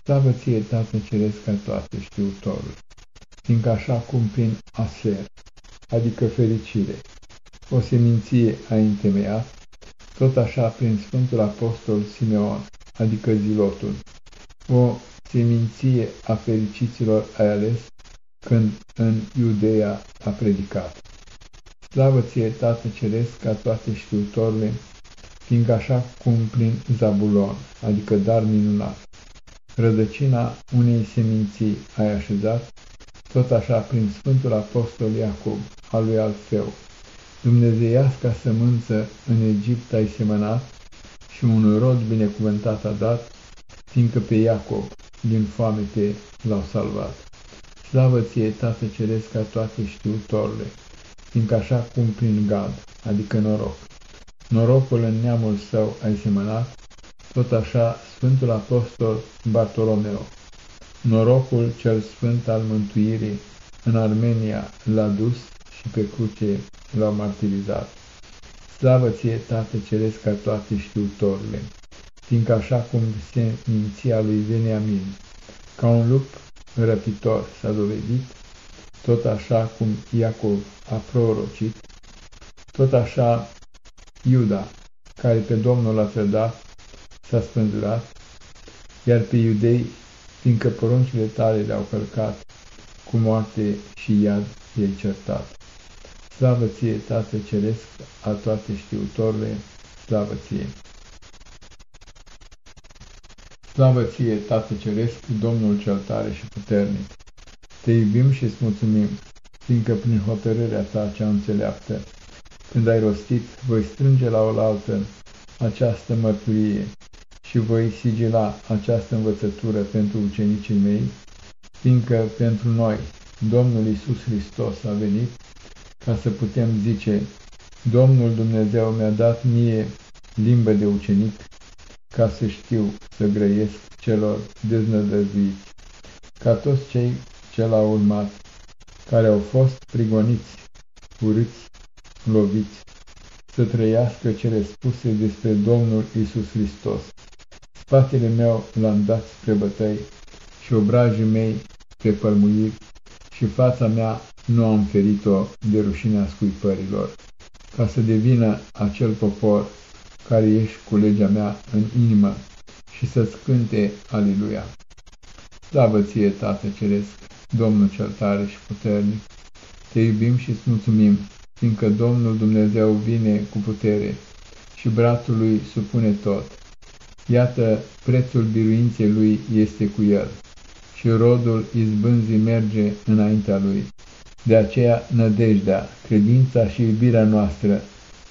Slavă ție, Tată Ceresc, ca toate știutorul! fiindcă așa cum prin aser, adică fericire, o seminție a întemeiat, tot așa prin Sfântul Apostol Simeon, adică zilotul, o seminție a fericiților ai ales când în Iudeea a predicat. Slavă ție, Tată Ceresc, ca toate știutorile, fiindcă așa cum prin Zabulon, adică dar minunat, rădăcina unei seminții ai așezat, tot așa prin Sfântul Apostol Iacob, al lui Alfeu, dumnezeiasca sămânță în Egipt ai semănat și un rod binecuvântat a dat, fiindcă pe Iacob din foame te l-au salvat. Slavă ție, Tată Ceresc, ca toate știutorile, fiindcă așa cum prin Gad, adică noroc, norocul în neamul său ai semănat, tot așa Sfântul Apostol Bartolomeo, norocul cel sfânt al mântuirii în Armenia l-a dus și pe cruce l-a martirizat. Slavă ție, Tată Ceresc, ca toate știutorile, fiindcă așa cum seminția lui Veniamin, ca un lup răpitor s-a dovedit, tot așa cum Iacov a prorocit, tot așa Iuda, care pe Domnul l-a trădat, s-a spânzurat, iar pe iudei, fiindcă poruncile tale le-au călcat, cu moarte și iad i-ai certat. Slavă ție, Tată Ceresc, a toate știutorile, slavă ție! Slavă ție, Tată Ceresc, Domnul cel tare și puternic! Te iubim și îți mulțumim, fiindcă prin hotărârea ta cea înțeleaptă, când ai rostit, voi strânge la oaltă această mărturie și voi sigila această învățătură pentru ucenicii mei, fiindcă pentru noi Domnul Isus Hristos a venit ca să putem zice, Domnul Dumnezeu mi-a dat mie limbă de ucenic ca să știu să grăiesc celor deznădăjduiți, ca toți cei ce l-au urmat, care au fost prigoniți, urâți, loviți, să trăiască cele spuse despre Domnul Isus Hristos. Spatele meu l-am dat spre bătăi și obrajii mei pe pălmuiri și fața mea nu am ferit-o de rușinea scuipărilor, ca să devină acel popor care ești cu legea mea în inimă și să scânte Aliluia. Slavă ție, Tată Ceresc, Domnul cel tare și puternic, te iubim și îți mulțumim, fiindcă Domnul Dumnezeu vine cu putere și brațul lui supune tot. Iată, prețul biruinței lui este cu el și rodul izbânzii merge înaintea lui. De aceea nădejdea, credința și iubirea noastră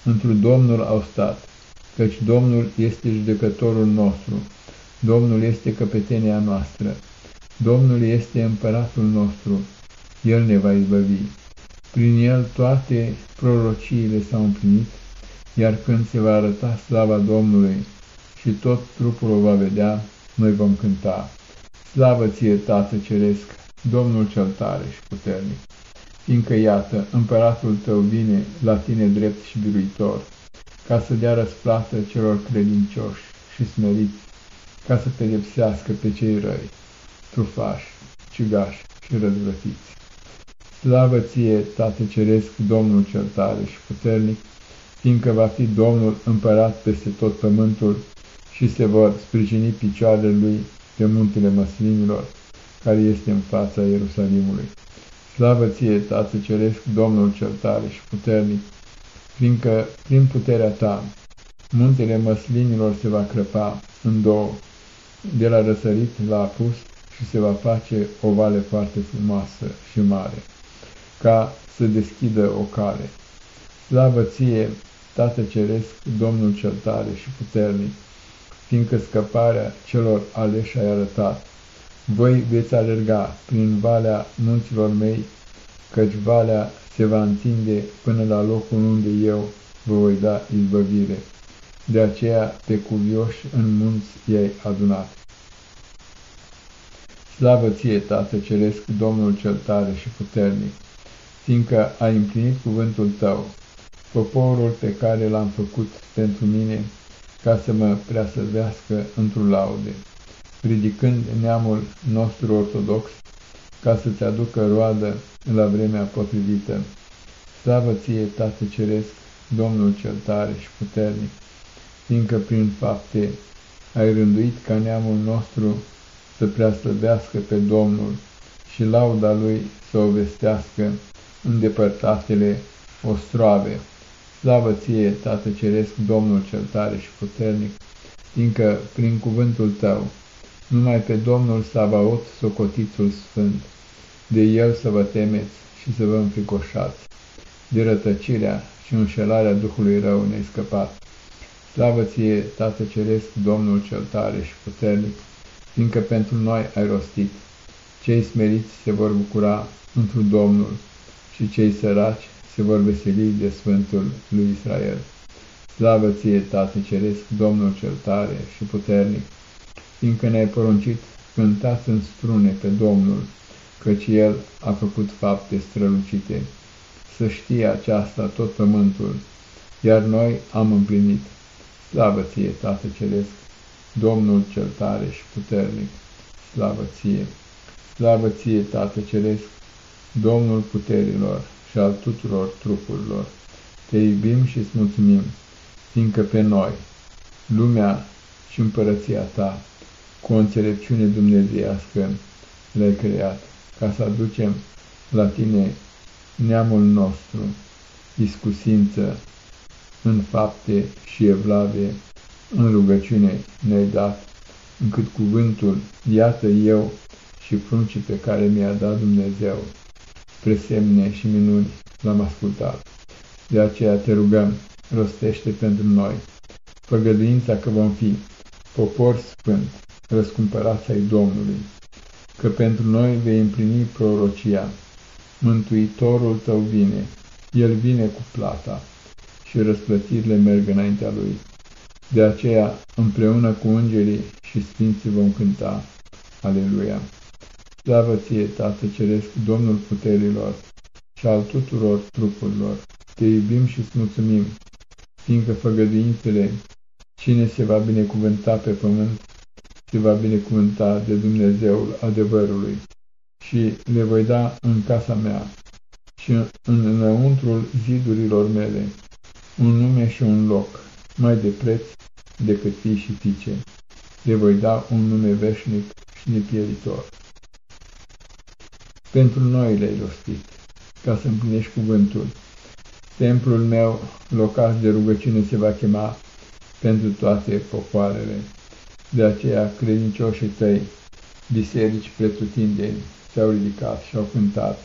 întru Domnul au stat, căci Domnul este judecătorul nostru, Domnul este căpetenia noastră, Domnul este împăratul nostru, El ne va izbăvi. Prin El toate prorociile s-au împlinit, iar când se va arăta slava Domnului și tot trupul o va vedea, noi vom cânta. Slavă ție, Tată Ceresc, Domnul cel tare și puternic! fiindcă, iată, împăratul tău vine la tine drept și biruitor, ca să dea răsplată celor credincioși și smeriți, ca să pedepsească pe cei răi, trufași, cigași și răzvrătiți. Slavă ție, Tată Ceresc, Domnul cel tare și puternic, fiindcă va fi Domnul împărat peste tot pământul și se vor sprijini picioarele lui pe muntele măslinilor, care este în fața Ierusalimului. Slavă ție, Tată Ceresc, Domnul cel tare și puternic, fiindcă prin puterea ta muntele măslinilor se va crăpa în două, de la răsărit la apus și se va face o vale foarte frumoasă și mare, ca să deschidă o cale. Slavă ție, Tată Ceresc, Domnul cel tare și puternic, fiindcă scăparea celor aleși ai arătat, voi veți alerga prin valea munților mei, căci valea se va întinde până la locul unde eu vă voi da izbăvire. De aceea pe cuvioși în munți i-ai adunat. Slavă ție, Tată Ceresc, Domnul cel tare și puternic, fiindcă ai împlinit cuvântul tău, poporul pe care l-am făcut pentru mine, ca să mă preasăvească într-o laude ridicând neamul nostru ortodox ca să-ți aducă roadă la vremea potrivită. Slavă ție, Tată Ceresc, Domnul cel tare și puternic, fiindcă prin fapte ai rânduit ca neamul nostru să preaslăvească pe Domnul și lauda lui să o vestească în depărtatele ostroave. Slavă ție, Tată Ceresc, Domnul cel tare și puternic, fiindcă prin cuvântul tău, numai pe Domnul Savaot socotițul sfânt, de el să vă temeți și să vă înfricoșați, de rătăcirea și înșelarea Duhului rău ne scăpat. Slavă ție, Tată Ceresc, Domnul cel tare și puternic, fiindcă pentru noi ai rostit. Cei smeriți se vor bucura într Domnul și cei săraci se vor veseli de Sfântul lui Israel. Slavă ție, Tată Ceresc, Domnul cel tare și puternic, fiindcă ne-ai poruncit, cântați în strune pe Domnul, căci El a făcut fapte strălucite. Să știe aceasta tot pământul, iar noi am împlinit. Slavă ție, Tată Ceresc, Domnul cel tare și puternic, slavă ție! Slavă ție, Tată Ceresc, Domnul puterilor și al tuturor trupurilor, te iubim și îți mulțumim, fiindcă pe noi, lumea și împărăția ta, cu o înțelepciune dumnezeiască, le-ai creat, ca să aducem la tine neamul nostru, iscusință, în fapte și evlavie, în rugăciune ne-ai dat, încât cuvântul, iată eu și pruncii pe care mi-a dat Dumnezeu, presemne și minuni l-am ascultat. De aceea te rugăm, rostește pentru noi făgăduința că vom fi popor sfânt, răscumpărați ai Domnului, că pentru noi vei împlini prorocia. Mântuitorul tău vine, el vine cu plata și răsplătirile merg înaintea lui. De aceea, împreună cu îngerii și sfinții vom cânta. Aleluia! Slavă ție, Tată Ceresc, Domnul puterilor și al tuturor trupurilor, te iubim și îți mulțumim, fiindcă făgăduințele, cine se va binecuvânta pe pământ, se va binecuvânta de Dumnezeul adevărului și le voi da în casa mea și în înăuntrul zidurilor mele un nume și un loc mai de preț decât fii și fiice. Le voi da un nume veșnic și nepieritor. Pentru noi le-ai rostit, ca să împlinești cuvântul. Templul meu, locaș de rugăciune, se va chema pentru toate popoarele. De aceea, credincioșii tăi, biserici pretutindeni, s-au ridicat și au cântat.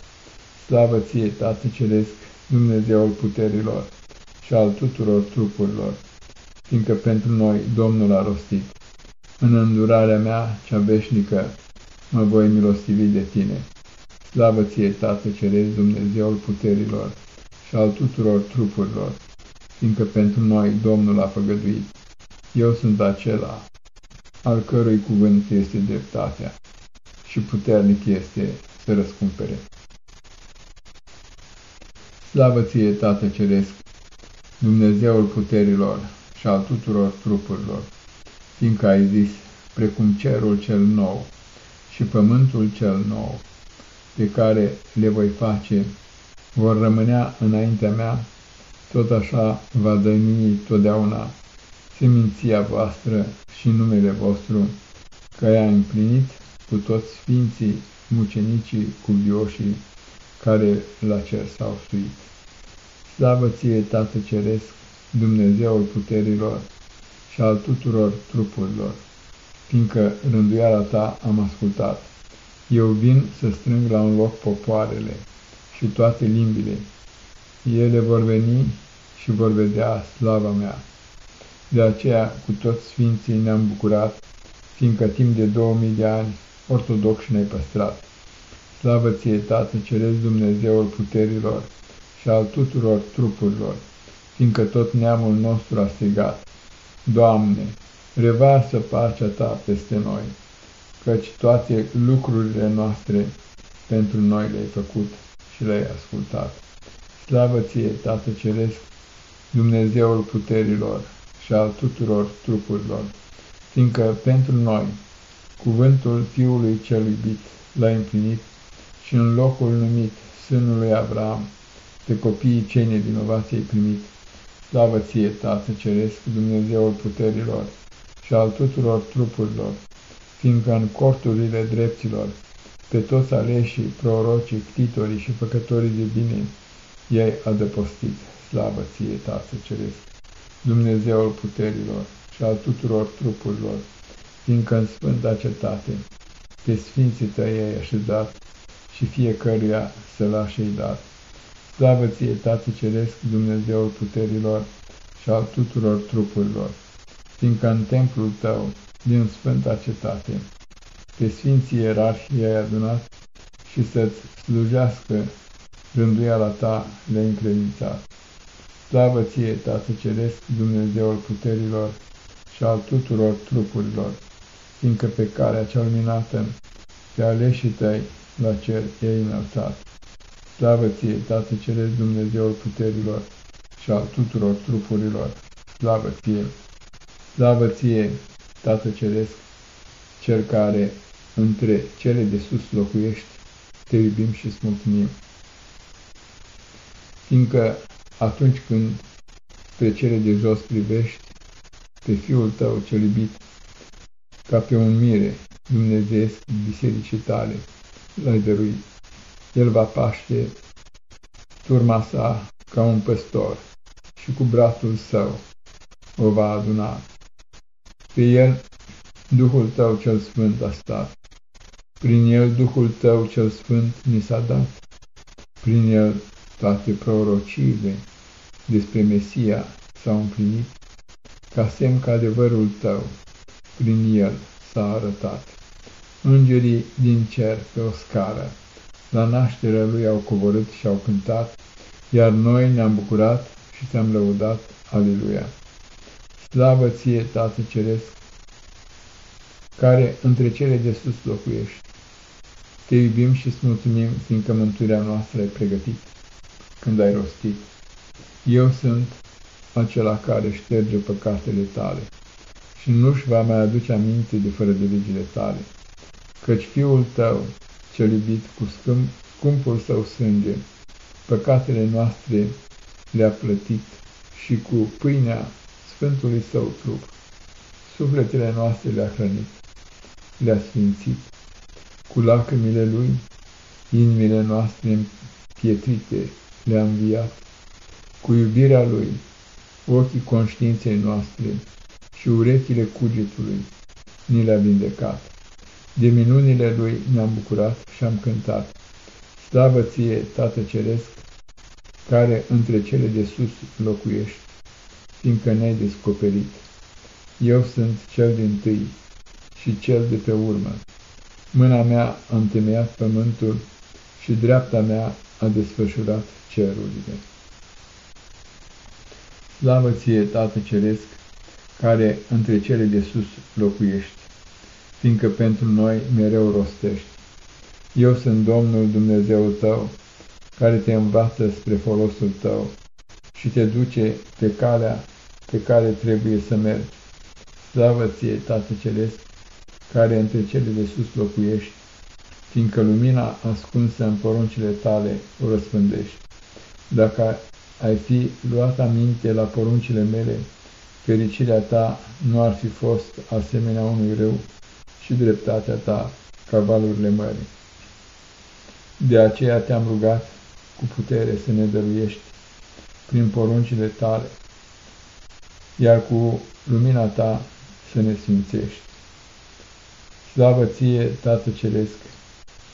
Slavă ție, Tată Ceresc, Dumnezeul puterilor și al tuturor trupurilor, fiindcă pentru noi Domnul a rostit. În îndurarea mea cea veșnică mă voi milostivi de tine. Slavă ție, Tată Ceresc, Dumnezeul puterilor și al tuturor trupurilor, fiindcă pentru noi Domnul a făgăduit. Eu sunt acela al cărui cuvânt este dreptatea și puternic este să răscumpere. Slavă ție, Tată Ceresc, Dumnezeul puterilor și al tuturor trupurilor, fiindcă ai zis, precum cerul cel nou și pământul cel nou, pe care le voi face, vor rămânea înaintea mea, tot așa va dănui totdeauna seminția voastră și numele vostru, că i-a împlinit cu toți sfinții mucenicii cuvioșii care la cer s-au suit. Slavă ție, Tată Ceresc, Dumnezeul puterilor și al tuturor trupurilor, fiindcă rânduiala ta am ascultat. Eu vin să strâng la un loc popoarele și toate limbile. Ele vor veni și vor vedea slava mea. De aceea, cu toți sfinții ne-am bucurat, fiindcă timp de 2000 de ani ortodoxi ne-ai păstrat. Slavă ție, Tată, Ceresc Dumnezeul puterilor și al tuturor trupurilor, fiindcă tot neamul nostru a strigat. Doamne, revarsă pacea Ta peste noi, căci toate lucrurile noastre pentru noi le-ai făcut și le-ai ascultat. Slavă ție, Tată Ceresc, Dumnezeul puterilor și al tuturor trupurilor, fiindcă pentru noi cuvântul Fiului cel iubit l-a împlinit și în locul numit sânul lui Avram, pe copiii cei nevinovați ai primit. Slavă ție, Tată Ceresc, Dumnezeul puterilor și al tuturor trupurilor, fiindcă în corturile dreptilor, pe toți aleșii, prorocii, ctitorii și făcătorii de bine, i-ai adăpostit. Slavă ție, Tată Ceresc, Dumnezeul puterilor și al tuturor trupurilor, fiindcă în sfânta cetate, pe sfinții tăi ai așezat și fiecăruia să lași dat. Slavă ție, Tată Ceresc, Dumnezeul puterilor și al tuturor trupurilor, fiindcă în templul tău, din sfânta cetate, pe sfinții ierarhi i-ai adunat și să-ți slujească rânduiala ta le-ai încredințat. Slavă ție, Tată Ceresc, Dumnezeul puterilor și al tuturor trupurilor, fiindcă pe calea cea luminată pe aleșii tăi la cer e înălțat. Slavă ție, Tată Ceresc, Dumnezeul puterilor și al tuturor trupurilor, slavă ție! Slavă ție, Tată Ceresc, cel care între cele de sus locuiești, te iubim și îți mulțumim. Fiindcă atunci când pe cele de jos privești, pe Fiul tău cel iubit, ca pe un mire dumnezeiesc bisericii tale, l-ai dăruit. El va paște turma sa ca un păstor și cu brațul său o va aduna. Pe el Duhul tău cel sfânt a stat, prin el Duhul tău cel sfânt ni s-a dat, prin el toate prorociile despre Mesia s-au împlinit, ca semn că adevărul tău prin el s-a arătat. Îngerii din cer pe o scară, la nașterea lui au coborât și au cântat, iar noi ne-am bucurat și ți-am lăudat. Aleluia! Slavă ție, Tată Ceresc, care între cele de sus locuiești. Te iubim și îți mulțumim, fiindcă mântuirea noastră ai pregătit când ai rostit. Eu sunt acela care șterge păcatele tale și nu-și va mai aduce aminte de fără de legile tale, căci Fiul tău, cel iubit cu scump, scumpul său sânge, păcatele noastre le-a plătit și cu pâinea Sfântului Său trup, sufletele noastre le-a hrănit, le-a sfințit, cu lacrimile Lui, inimile noastre pietrite le-a înviat, cu iubirea Lui, ochii conștiinței noastre și urechile cugetului ni le-a vindecat. De minunile Lui ne-am bucurat și am cântat. Slavă ție, Tată Ceresc, care între cele de sus locuiești, fiindcă ne-ai descoperit. Eu sunt cel din tâi și cel de pe urmă. Mâna mea a întemeiat pământul și dreapta mea a desfășurat cerurile. Slavă ție, Tată Ceresc, care între cele de sus locuiești, fiindcă pentru noi mereu rostești. Eu sunt Domnul Dumnezeul tău, care te învață spre folosul tău și te duce pe calea pe care trebuie să mergi. Slavă ție, Tată Celest, care între cele de sus locuiești, fiindcă lumina ascunsă în poruncile tale o răspândești. Dacă ai fi luat aminte la poruncile mele, fericirea ta nu ar fi fost asemenea unui râu și dreptatea ta ca valurile mării. De aceea te-am rugat cu putere să ne dăruiești prin poruncile tale, iar cu lumina ta să ne sfințești. Slavă ție, Tată Ceresc,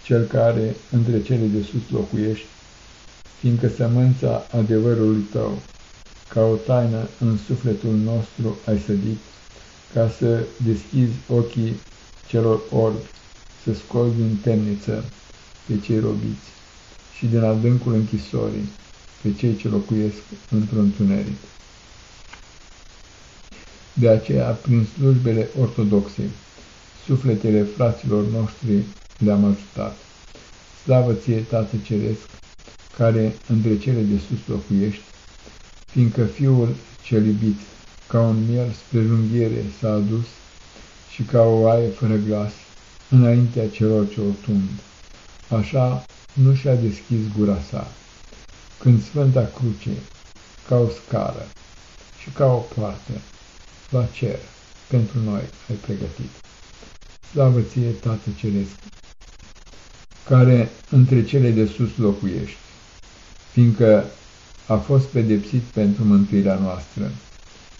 cel care între cele de sus locuiești, fiindcă sămânța adevărului tău, ca o taină în sufletul nostru ai sădit, ca să deschizi ochii celor orbi, să scoți din temniță pe cei robiți și din adâncul închisorii pe cei ce locuiesc într-un întuneric. De aceea, prin slujbele ortodoxe, sufletele fraților noștri le-am ajutat. Slavă ție, Tată Ceresc, care între cele de sus locuiești, fiindcă Fiul cel iubit, ca un miel spre junghiere s-a adus și ca o aie fără glas, înaintea celor ce o tund. Așa nu și-a deschis gura sa, când Sfânta Cruce, ca o scară și ca o poartă, la cer, pentru noi ai pregătit. Slavă ție, Tată Ceresc, care între cele de sus locuiești, fiindcă a fost pedepsit pentru mântuirea noastră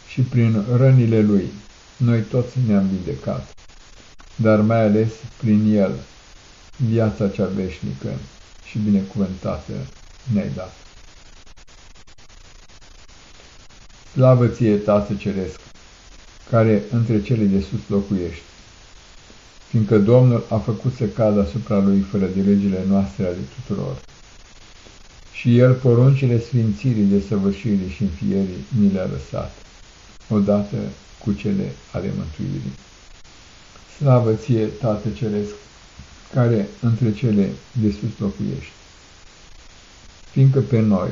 și prin rănile lui noi toți ne-am vindecat, dar mai ales prin el viața cea veșnică și binecuvântată ne-ai dat. Slavă ție, Tată Ceresc, care între cele de sus locuiești, fiindcă Domnul a făcut să cadă asupra lui fără de legile noastre ale tuturor. Și El poruncile sfințirii, de săvârșirii și înfierii mi le-a lăsat, odată cu cele ale mântuirii. Slavă ție, Tată Ceresc, care între cele de sus locuiești, fiindcă pe noi,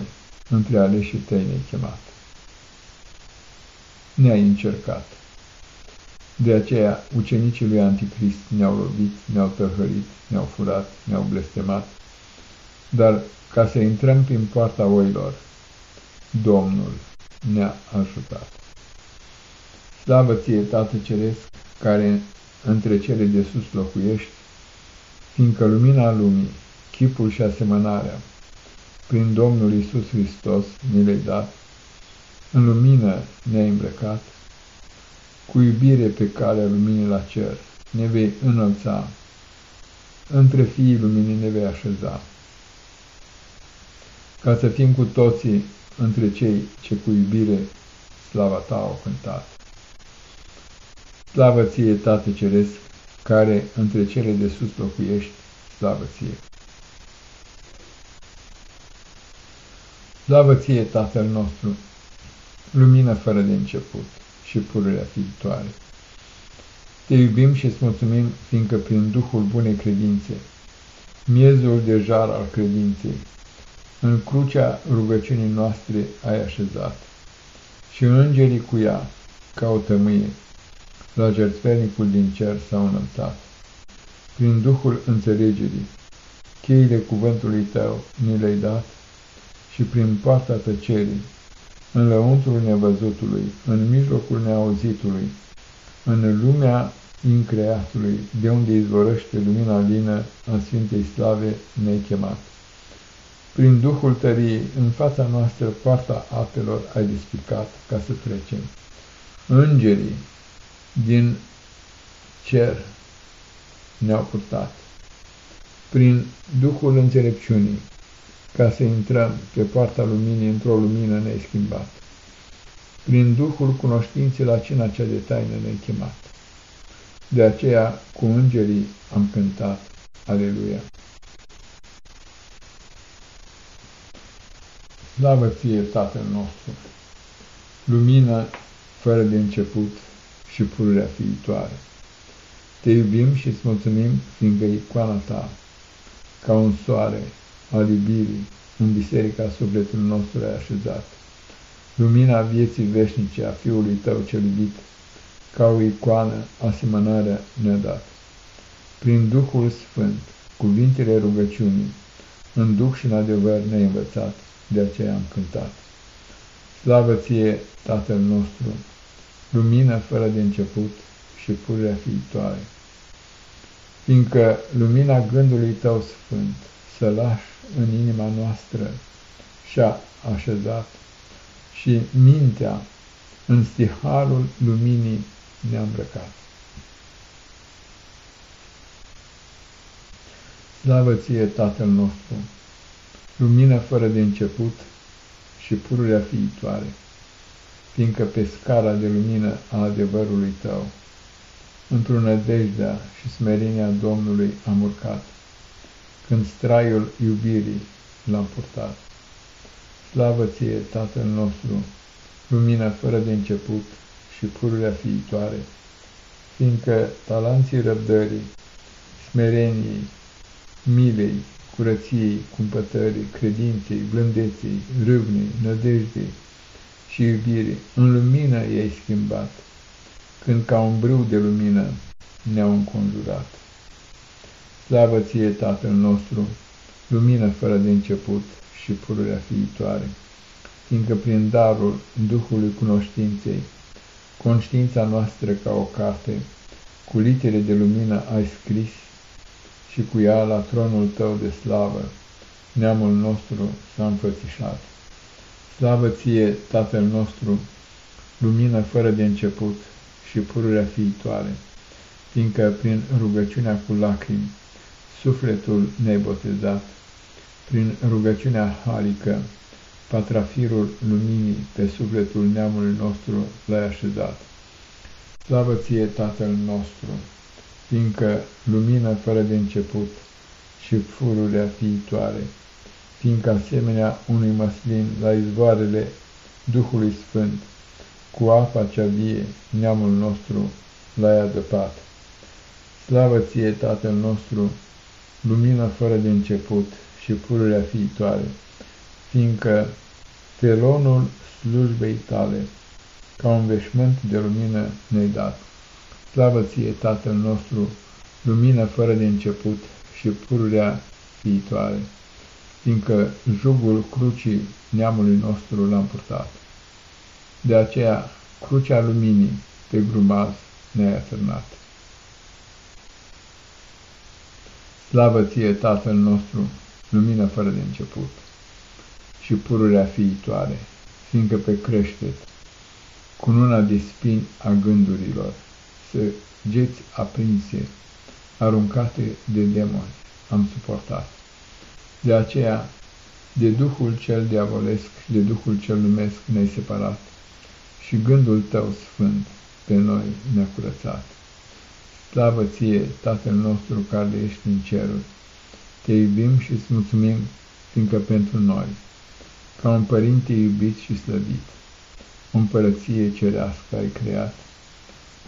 între aleșii tăi ne-ai chemat. Ne-ai încercat. De aceea, ucenicii lui Anticrist ne-au lovit, ne-au tăhărit, ne-au furat, ne-au blestemat, dar ca să intrăm prin poarta oilor, Domnul ne-a ajutat. Slavă ție, Tată Ceresc, care între cele de sus locuiești, fiindcă lumina lumii, chipul și asemănarea, prin Domnul Isus Hristos ne le-ai dat, în lumină ne-ai îmbrăcat, cu iubire pe calea luminii la cer, ne vei înălța, între fiii luminii ne vei așeza, ca să fim cu toții între cei ce cu iubire slava ta au cântat. Slavă ție, Tată Ceresc, care între cele de sus locuiești, slavă ție. Slavă ție, Tatăl nostru, lumină fără de început și pururea fiitoare. Te iubim și îți mulțumim, fiindcă prin Duhul bunei credințe, miezul de jar al credinței, în crucea rugăciunii noastre ai așezat și îngerii cu ea, ca o tămâie, la jertfernicul din cer s-au înălțat. Prin Duhul înțelegerii, cheile cuvântului tău ni le-ai dat și prin poarta tăcerii, în lăuntrul nevăzutului, în mijlocul neauzitului, în lumea increatului, de unde izvorăște lumina lină a Sfintei Slave ne chemat. Prin Duhul tăriei, în fața noastră, poarta apelor ai despicat ca să trecem. Îngerii din cer ne-au purtat. Prin Duhul înțelepciunii, ca să intrăm pe poarta luminii într-o lumină ne schimbat. Prin Duhul cunoștinței la cina cea de taină ne-ai chemat. De aceea, cu îngerii am cântat. Aleluia! Slavă ție, Tatăl nostru! Lumină fără de început și pururea fiitoare. Te iubim și îți mulțumim, fiindcă icoana ta, ca un soare al iubirii, în biserica sufletului nostru ai așezat. Lumina vieții veșnice a Fiului tău cel iubit, ca o icoană, asemănarea ne-a dat. Prin Duhul Sfânt, cuvintele rugăciunii, în Duh și în adevăr ne-ai învățat, de aceea am cântat. Slavă ție, Tatăl nostru, lumină fără de început și pururea fiitoare, fiindcă lumina gândului tău sfânt să lași în inima noastră și-a așezat și mintea în stiharul luminii ne-a îmbrăcat. Slavă ție, Tatăl nostru, lumină fără de început și pururea fiitoare, fiindcă pe scara de lumină a adevărului tău, într-o nădejdea și smerenia Domnului am urcat când straiul iubirii l-am purtat. Slavă ție, Tatăl nostru, lumina fără de început și pururea fiitoare, fiindcă talanții răbdării, smereniei, milei, curăției, cumpătării, credinței, blândeței, râvnei, nădejdei și iubirii, în lumină i-ai schimbat, când ca un brâu de lumină ne-au înconjurat. Slavă ție, Tatăl nostru, lumină fără de început și pururea fiitoare, fiindcă prin darul Duhului cunoștinței, conștiința noastră ca o carte, cu litere de lumină ai scris și cu ea la tronul tău de slavă, neamul nostru s-a înfățișat. Slavă ție, Tatăl nostru, lumină fără de început și pururea fiitoare, fiindcă prin rugăciunea cu lacrimi, sufletul nebotezat, prin rugăciunea harică, patrafirul luminii pe sufletul neamului nostru l-ai așezat. Slavă ție, Tatăl nostru, fiindcă lumină fără de început și fururea fiitoare, fiindcă asemenea unui măslin la izvoarele Duhului Sfânt, cu apa cea vie, neamul nostru l-ai adăpat. Slavă ție, Tatăl nostru, lumină fără de început și pururea fiitoare, fiindcă telonul slujbei tale, ca un veșmânt de lumină ne dat. Slavă ție, Tatăl nostru, lumină fără de început și pururea fiitoare, fiindcă jugul crucii neamului nostru l-am purtat. De aceea, crucea luminii pe grumaz ne-ai atârnat. Slavă ție, Tatăl nostru, lumină fără de început și pururea fiitoare, fiindcă pe creștet, cu luna de spini a gândurilor, să geți aprinse, aruncate de demoni, am suportat. De aceea, de Duhul cel diavolesc și de Duhul cel lumesc ne-ai separat și gândul tău sfânt pe noi ne-a curățat. Slavă ție, Tatăl nostru care ești în ceruri, te iubim și îți mulțumim, fiindcă pentru noi, ca un părinte iubit și slăvit, o împărăție cerească ai creat, cu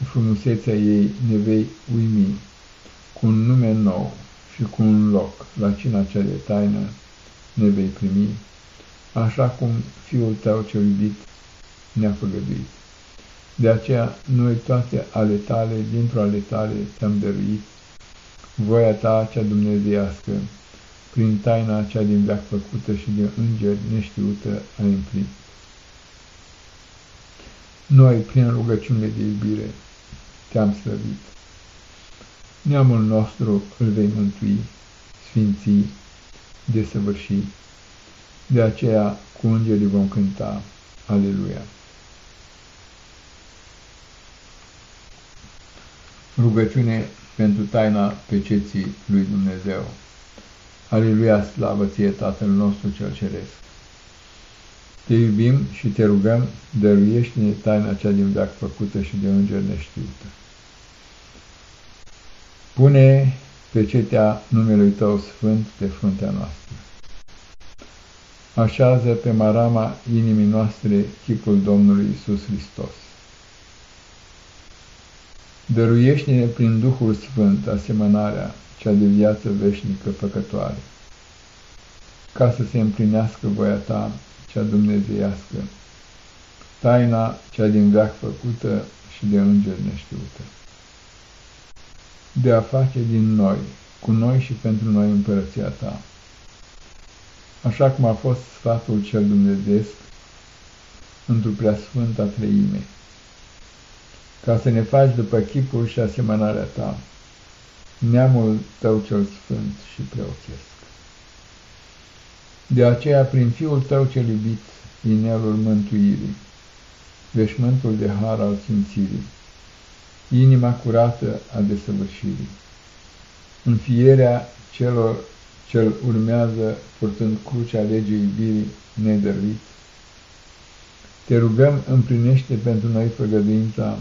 frumusețea ei ne vei uimi, cu un nume nou și cu un loc la cina cea de taină ne vei primi, așa cum Fiul tău cel iubit ne-a făgăduit. De aceea, noi toate ale tale, dintr-o ale tale, te-am dăruit, voia ta cea dumnezeiască, prin taina cea din veac făcută și din îngeri neștiută a împlinit. Noi, prin rugăciune de iubire, te-am slăvit. Neamul nostru îl vei mântui, sfinții, desăvârși. De aceea, cu îngerii vom cânta, Aleluia! Rugăciune pentru taina peceții lui Dumnezeu. Aleluia, slavă ție, Tatăl nostru cel Ceresc! Te iubim și te rugăm, dăruiește-ne taina cea din veac făcută și de înger neștiută. Pune pecetea numelui Tău Sfânt pe fruntea noastră. Așează pe marama inimii noastre chipul Domnului Isus Hristos. Dăruiește-ne prin Duhul Sfânt asemănarea cea de viață veșnică păcătoare, ca să se împlinească voia ta cea dumnezeiască, taina cea din veac făcută și de înger neștiută. De a face din noi, cu noi și pentru noi împărăția ta, așa cum a fost sfatul cel dumnezeesc într-o preasfânta treime, ca să ne faci după chipul și asemănarea ta, neamul tău cel sfânt și preoțesc. De aceea, prin Fiul tău cel iubit, inelul mântuirii, veșmântul de har al simțirii, inima curată a desăvârșirii, înfierea celor cel urmează, purtând crucea legii iubirii nedărvit, te rugăm, împlinește pentru noi făgăduința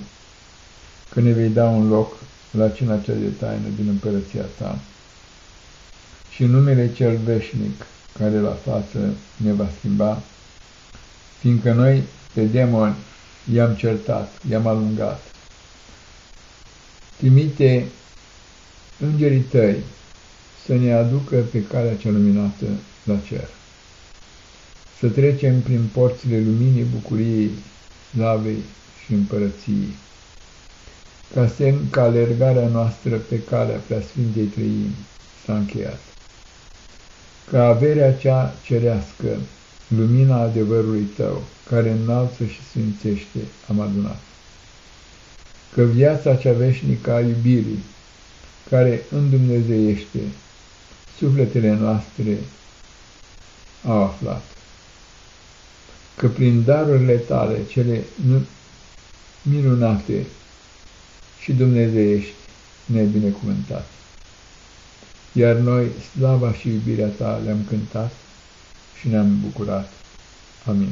că ne vei da un loc la cina cea de taină din împărăția ta. Și numele cel veșnic, care la față ne va schimba, fiindcă noi pe demoni i-am certat, i-am alungat. Trimite îngerii tăi să ne aducă pe calea cea luminată la cer. Să trecem prin porțile luminii bucuriei, slavei și împărăției ca semn că alergarea noastră pe calea preasfintei trăimi s-a încheiat. Că averea cea cerească, lumina adevărului tău, care înalță și sfințește, am adunat. Că viața cea veșnică a iubirii, care îndumnezeiește sufletele noastre, au aflat. Că prin darurile tale, cele minunate și dumnezeiești, ne binecuvântat. Iar noi slava și iubirea ta le-am cântat și ne-am bucurat. Amin.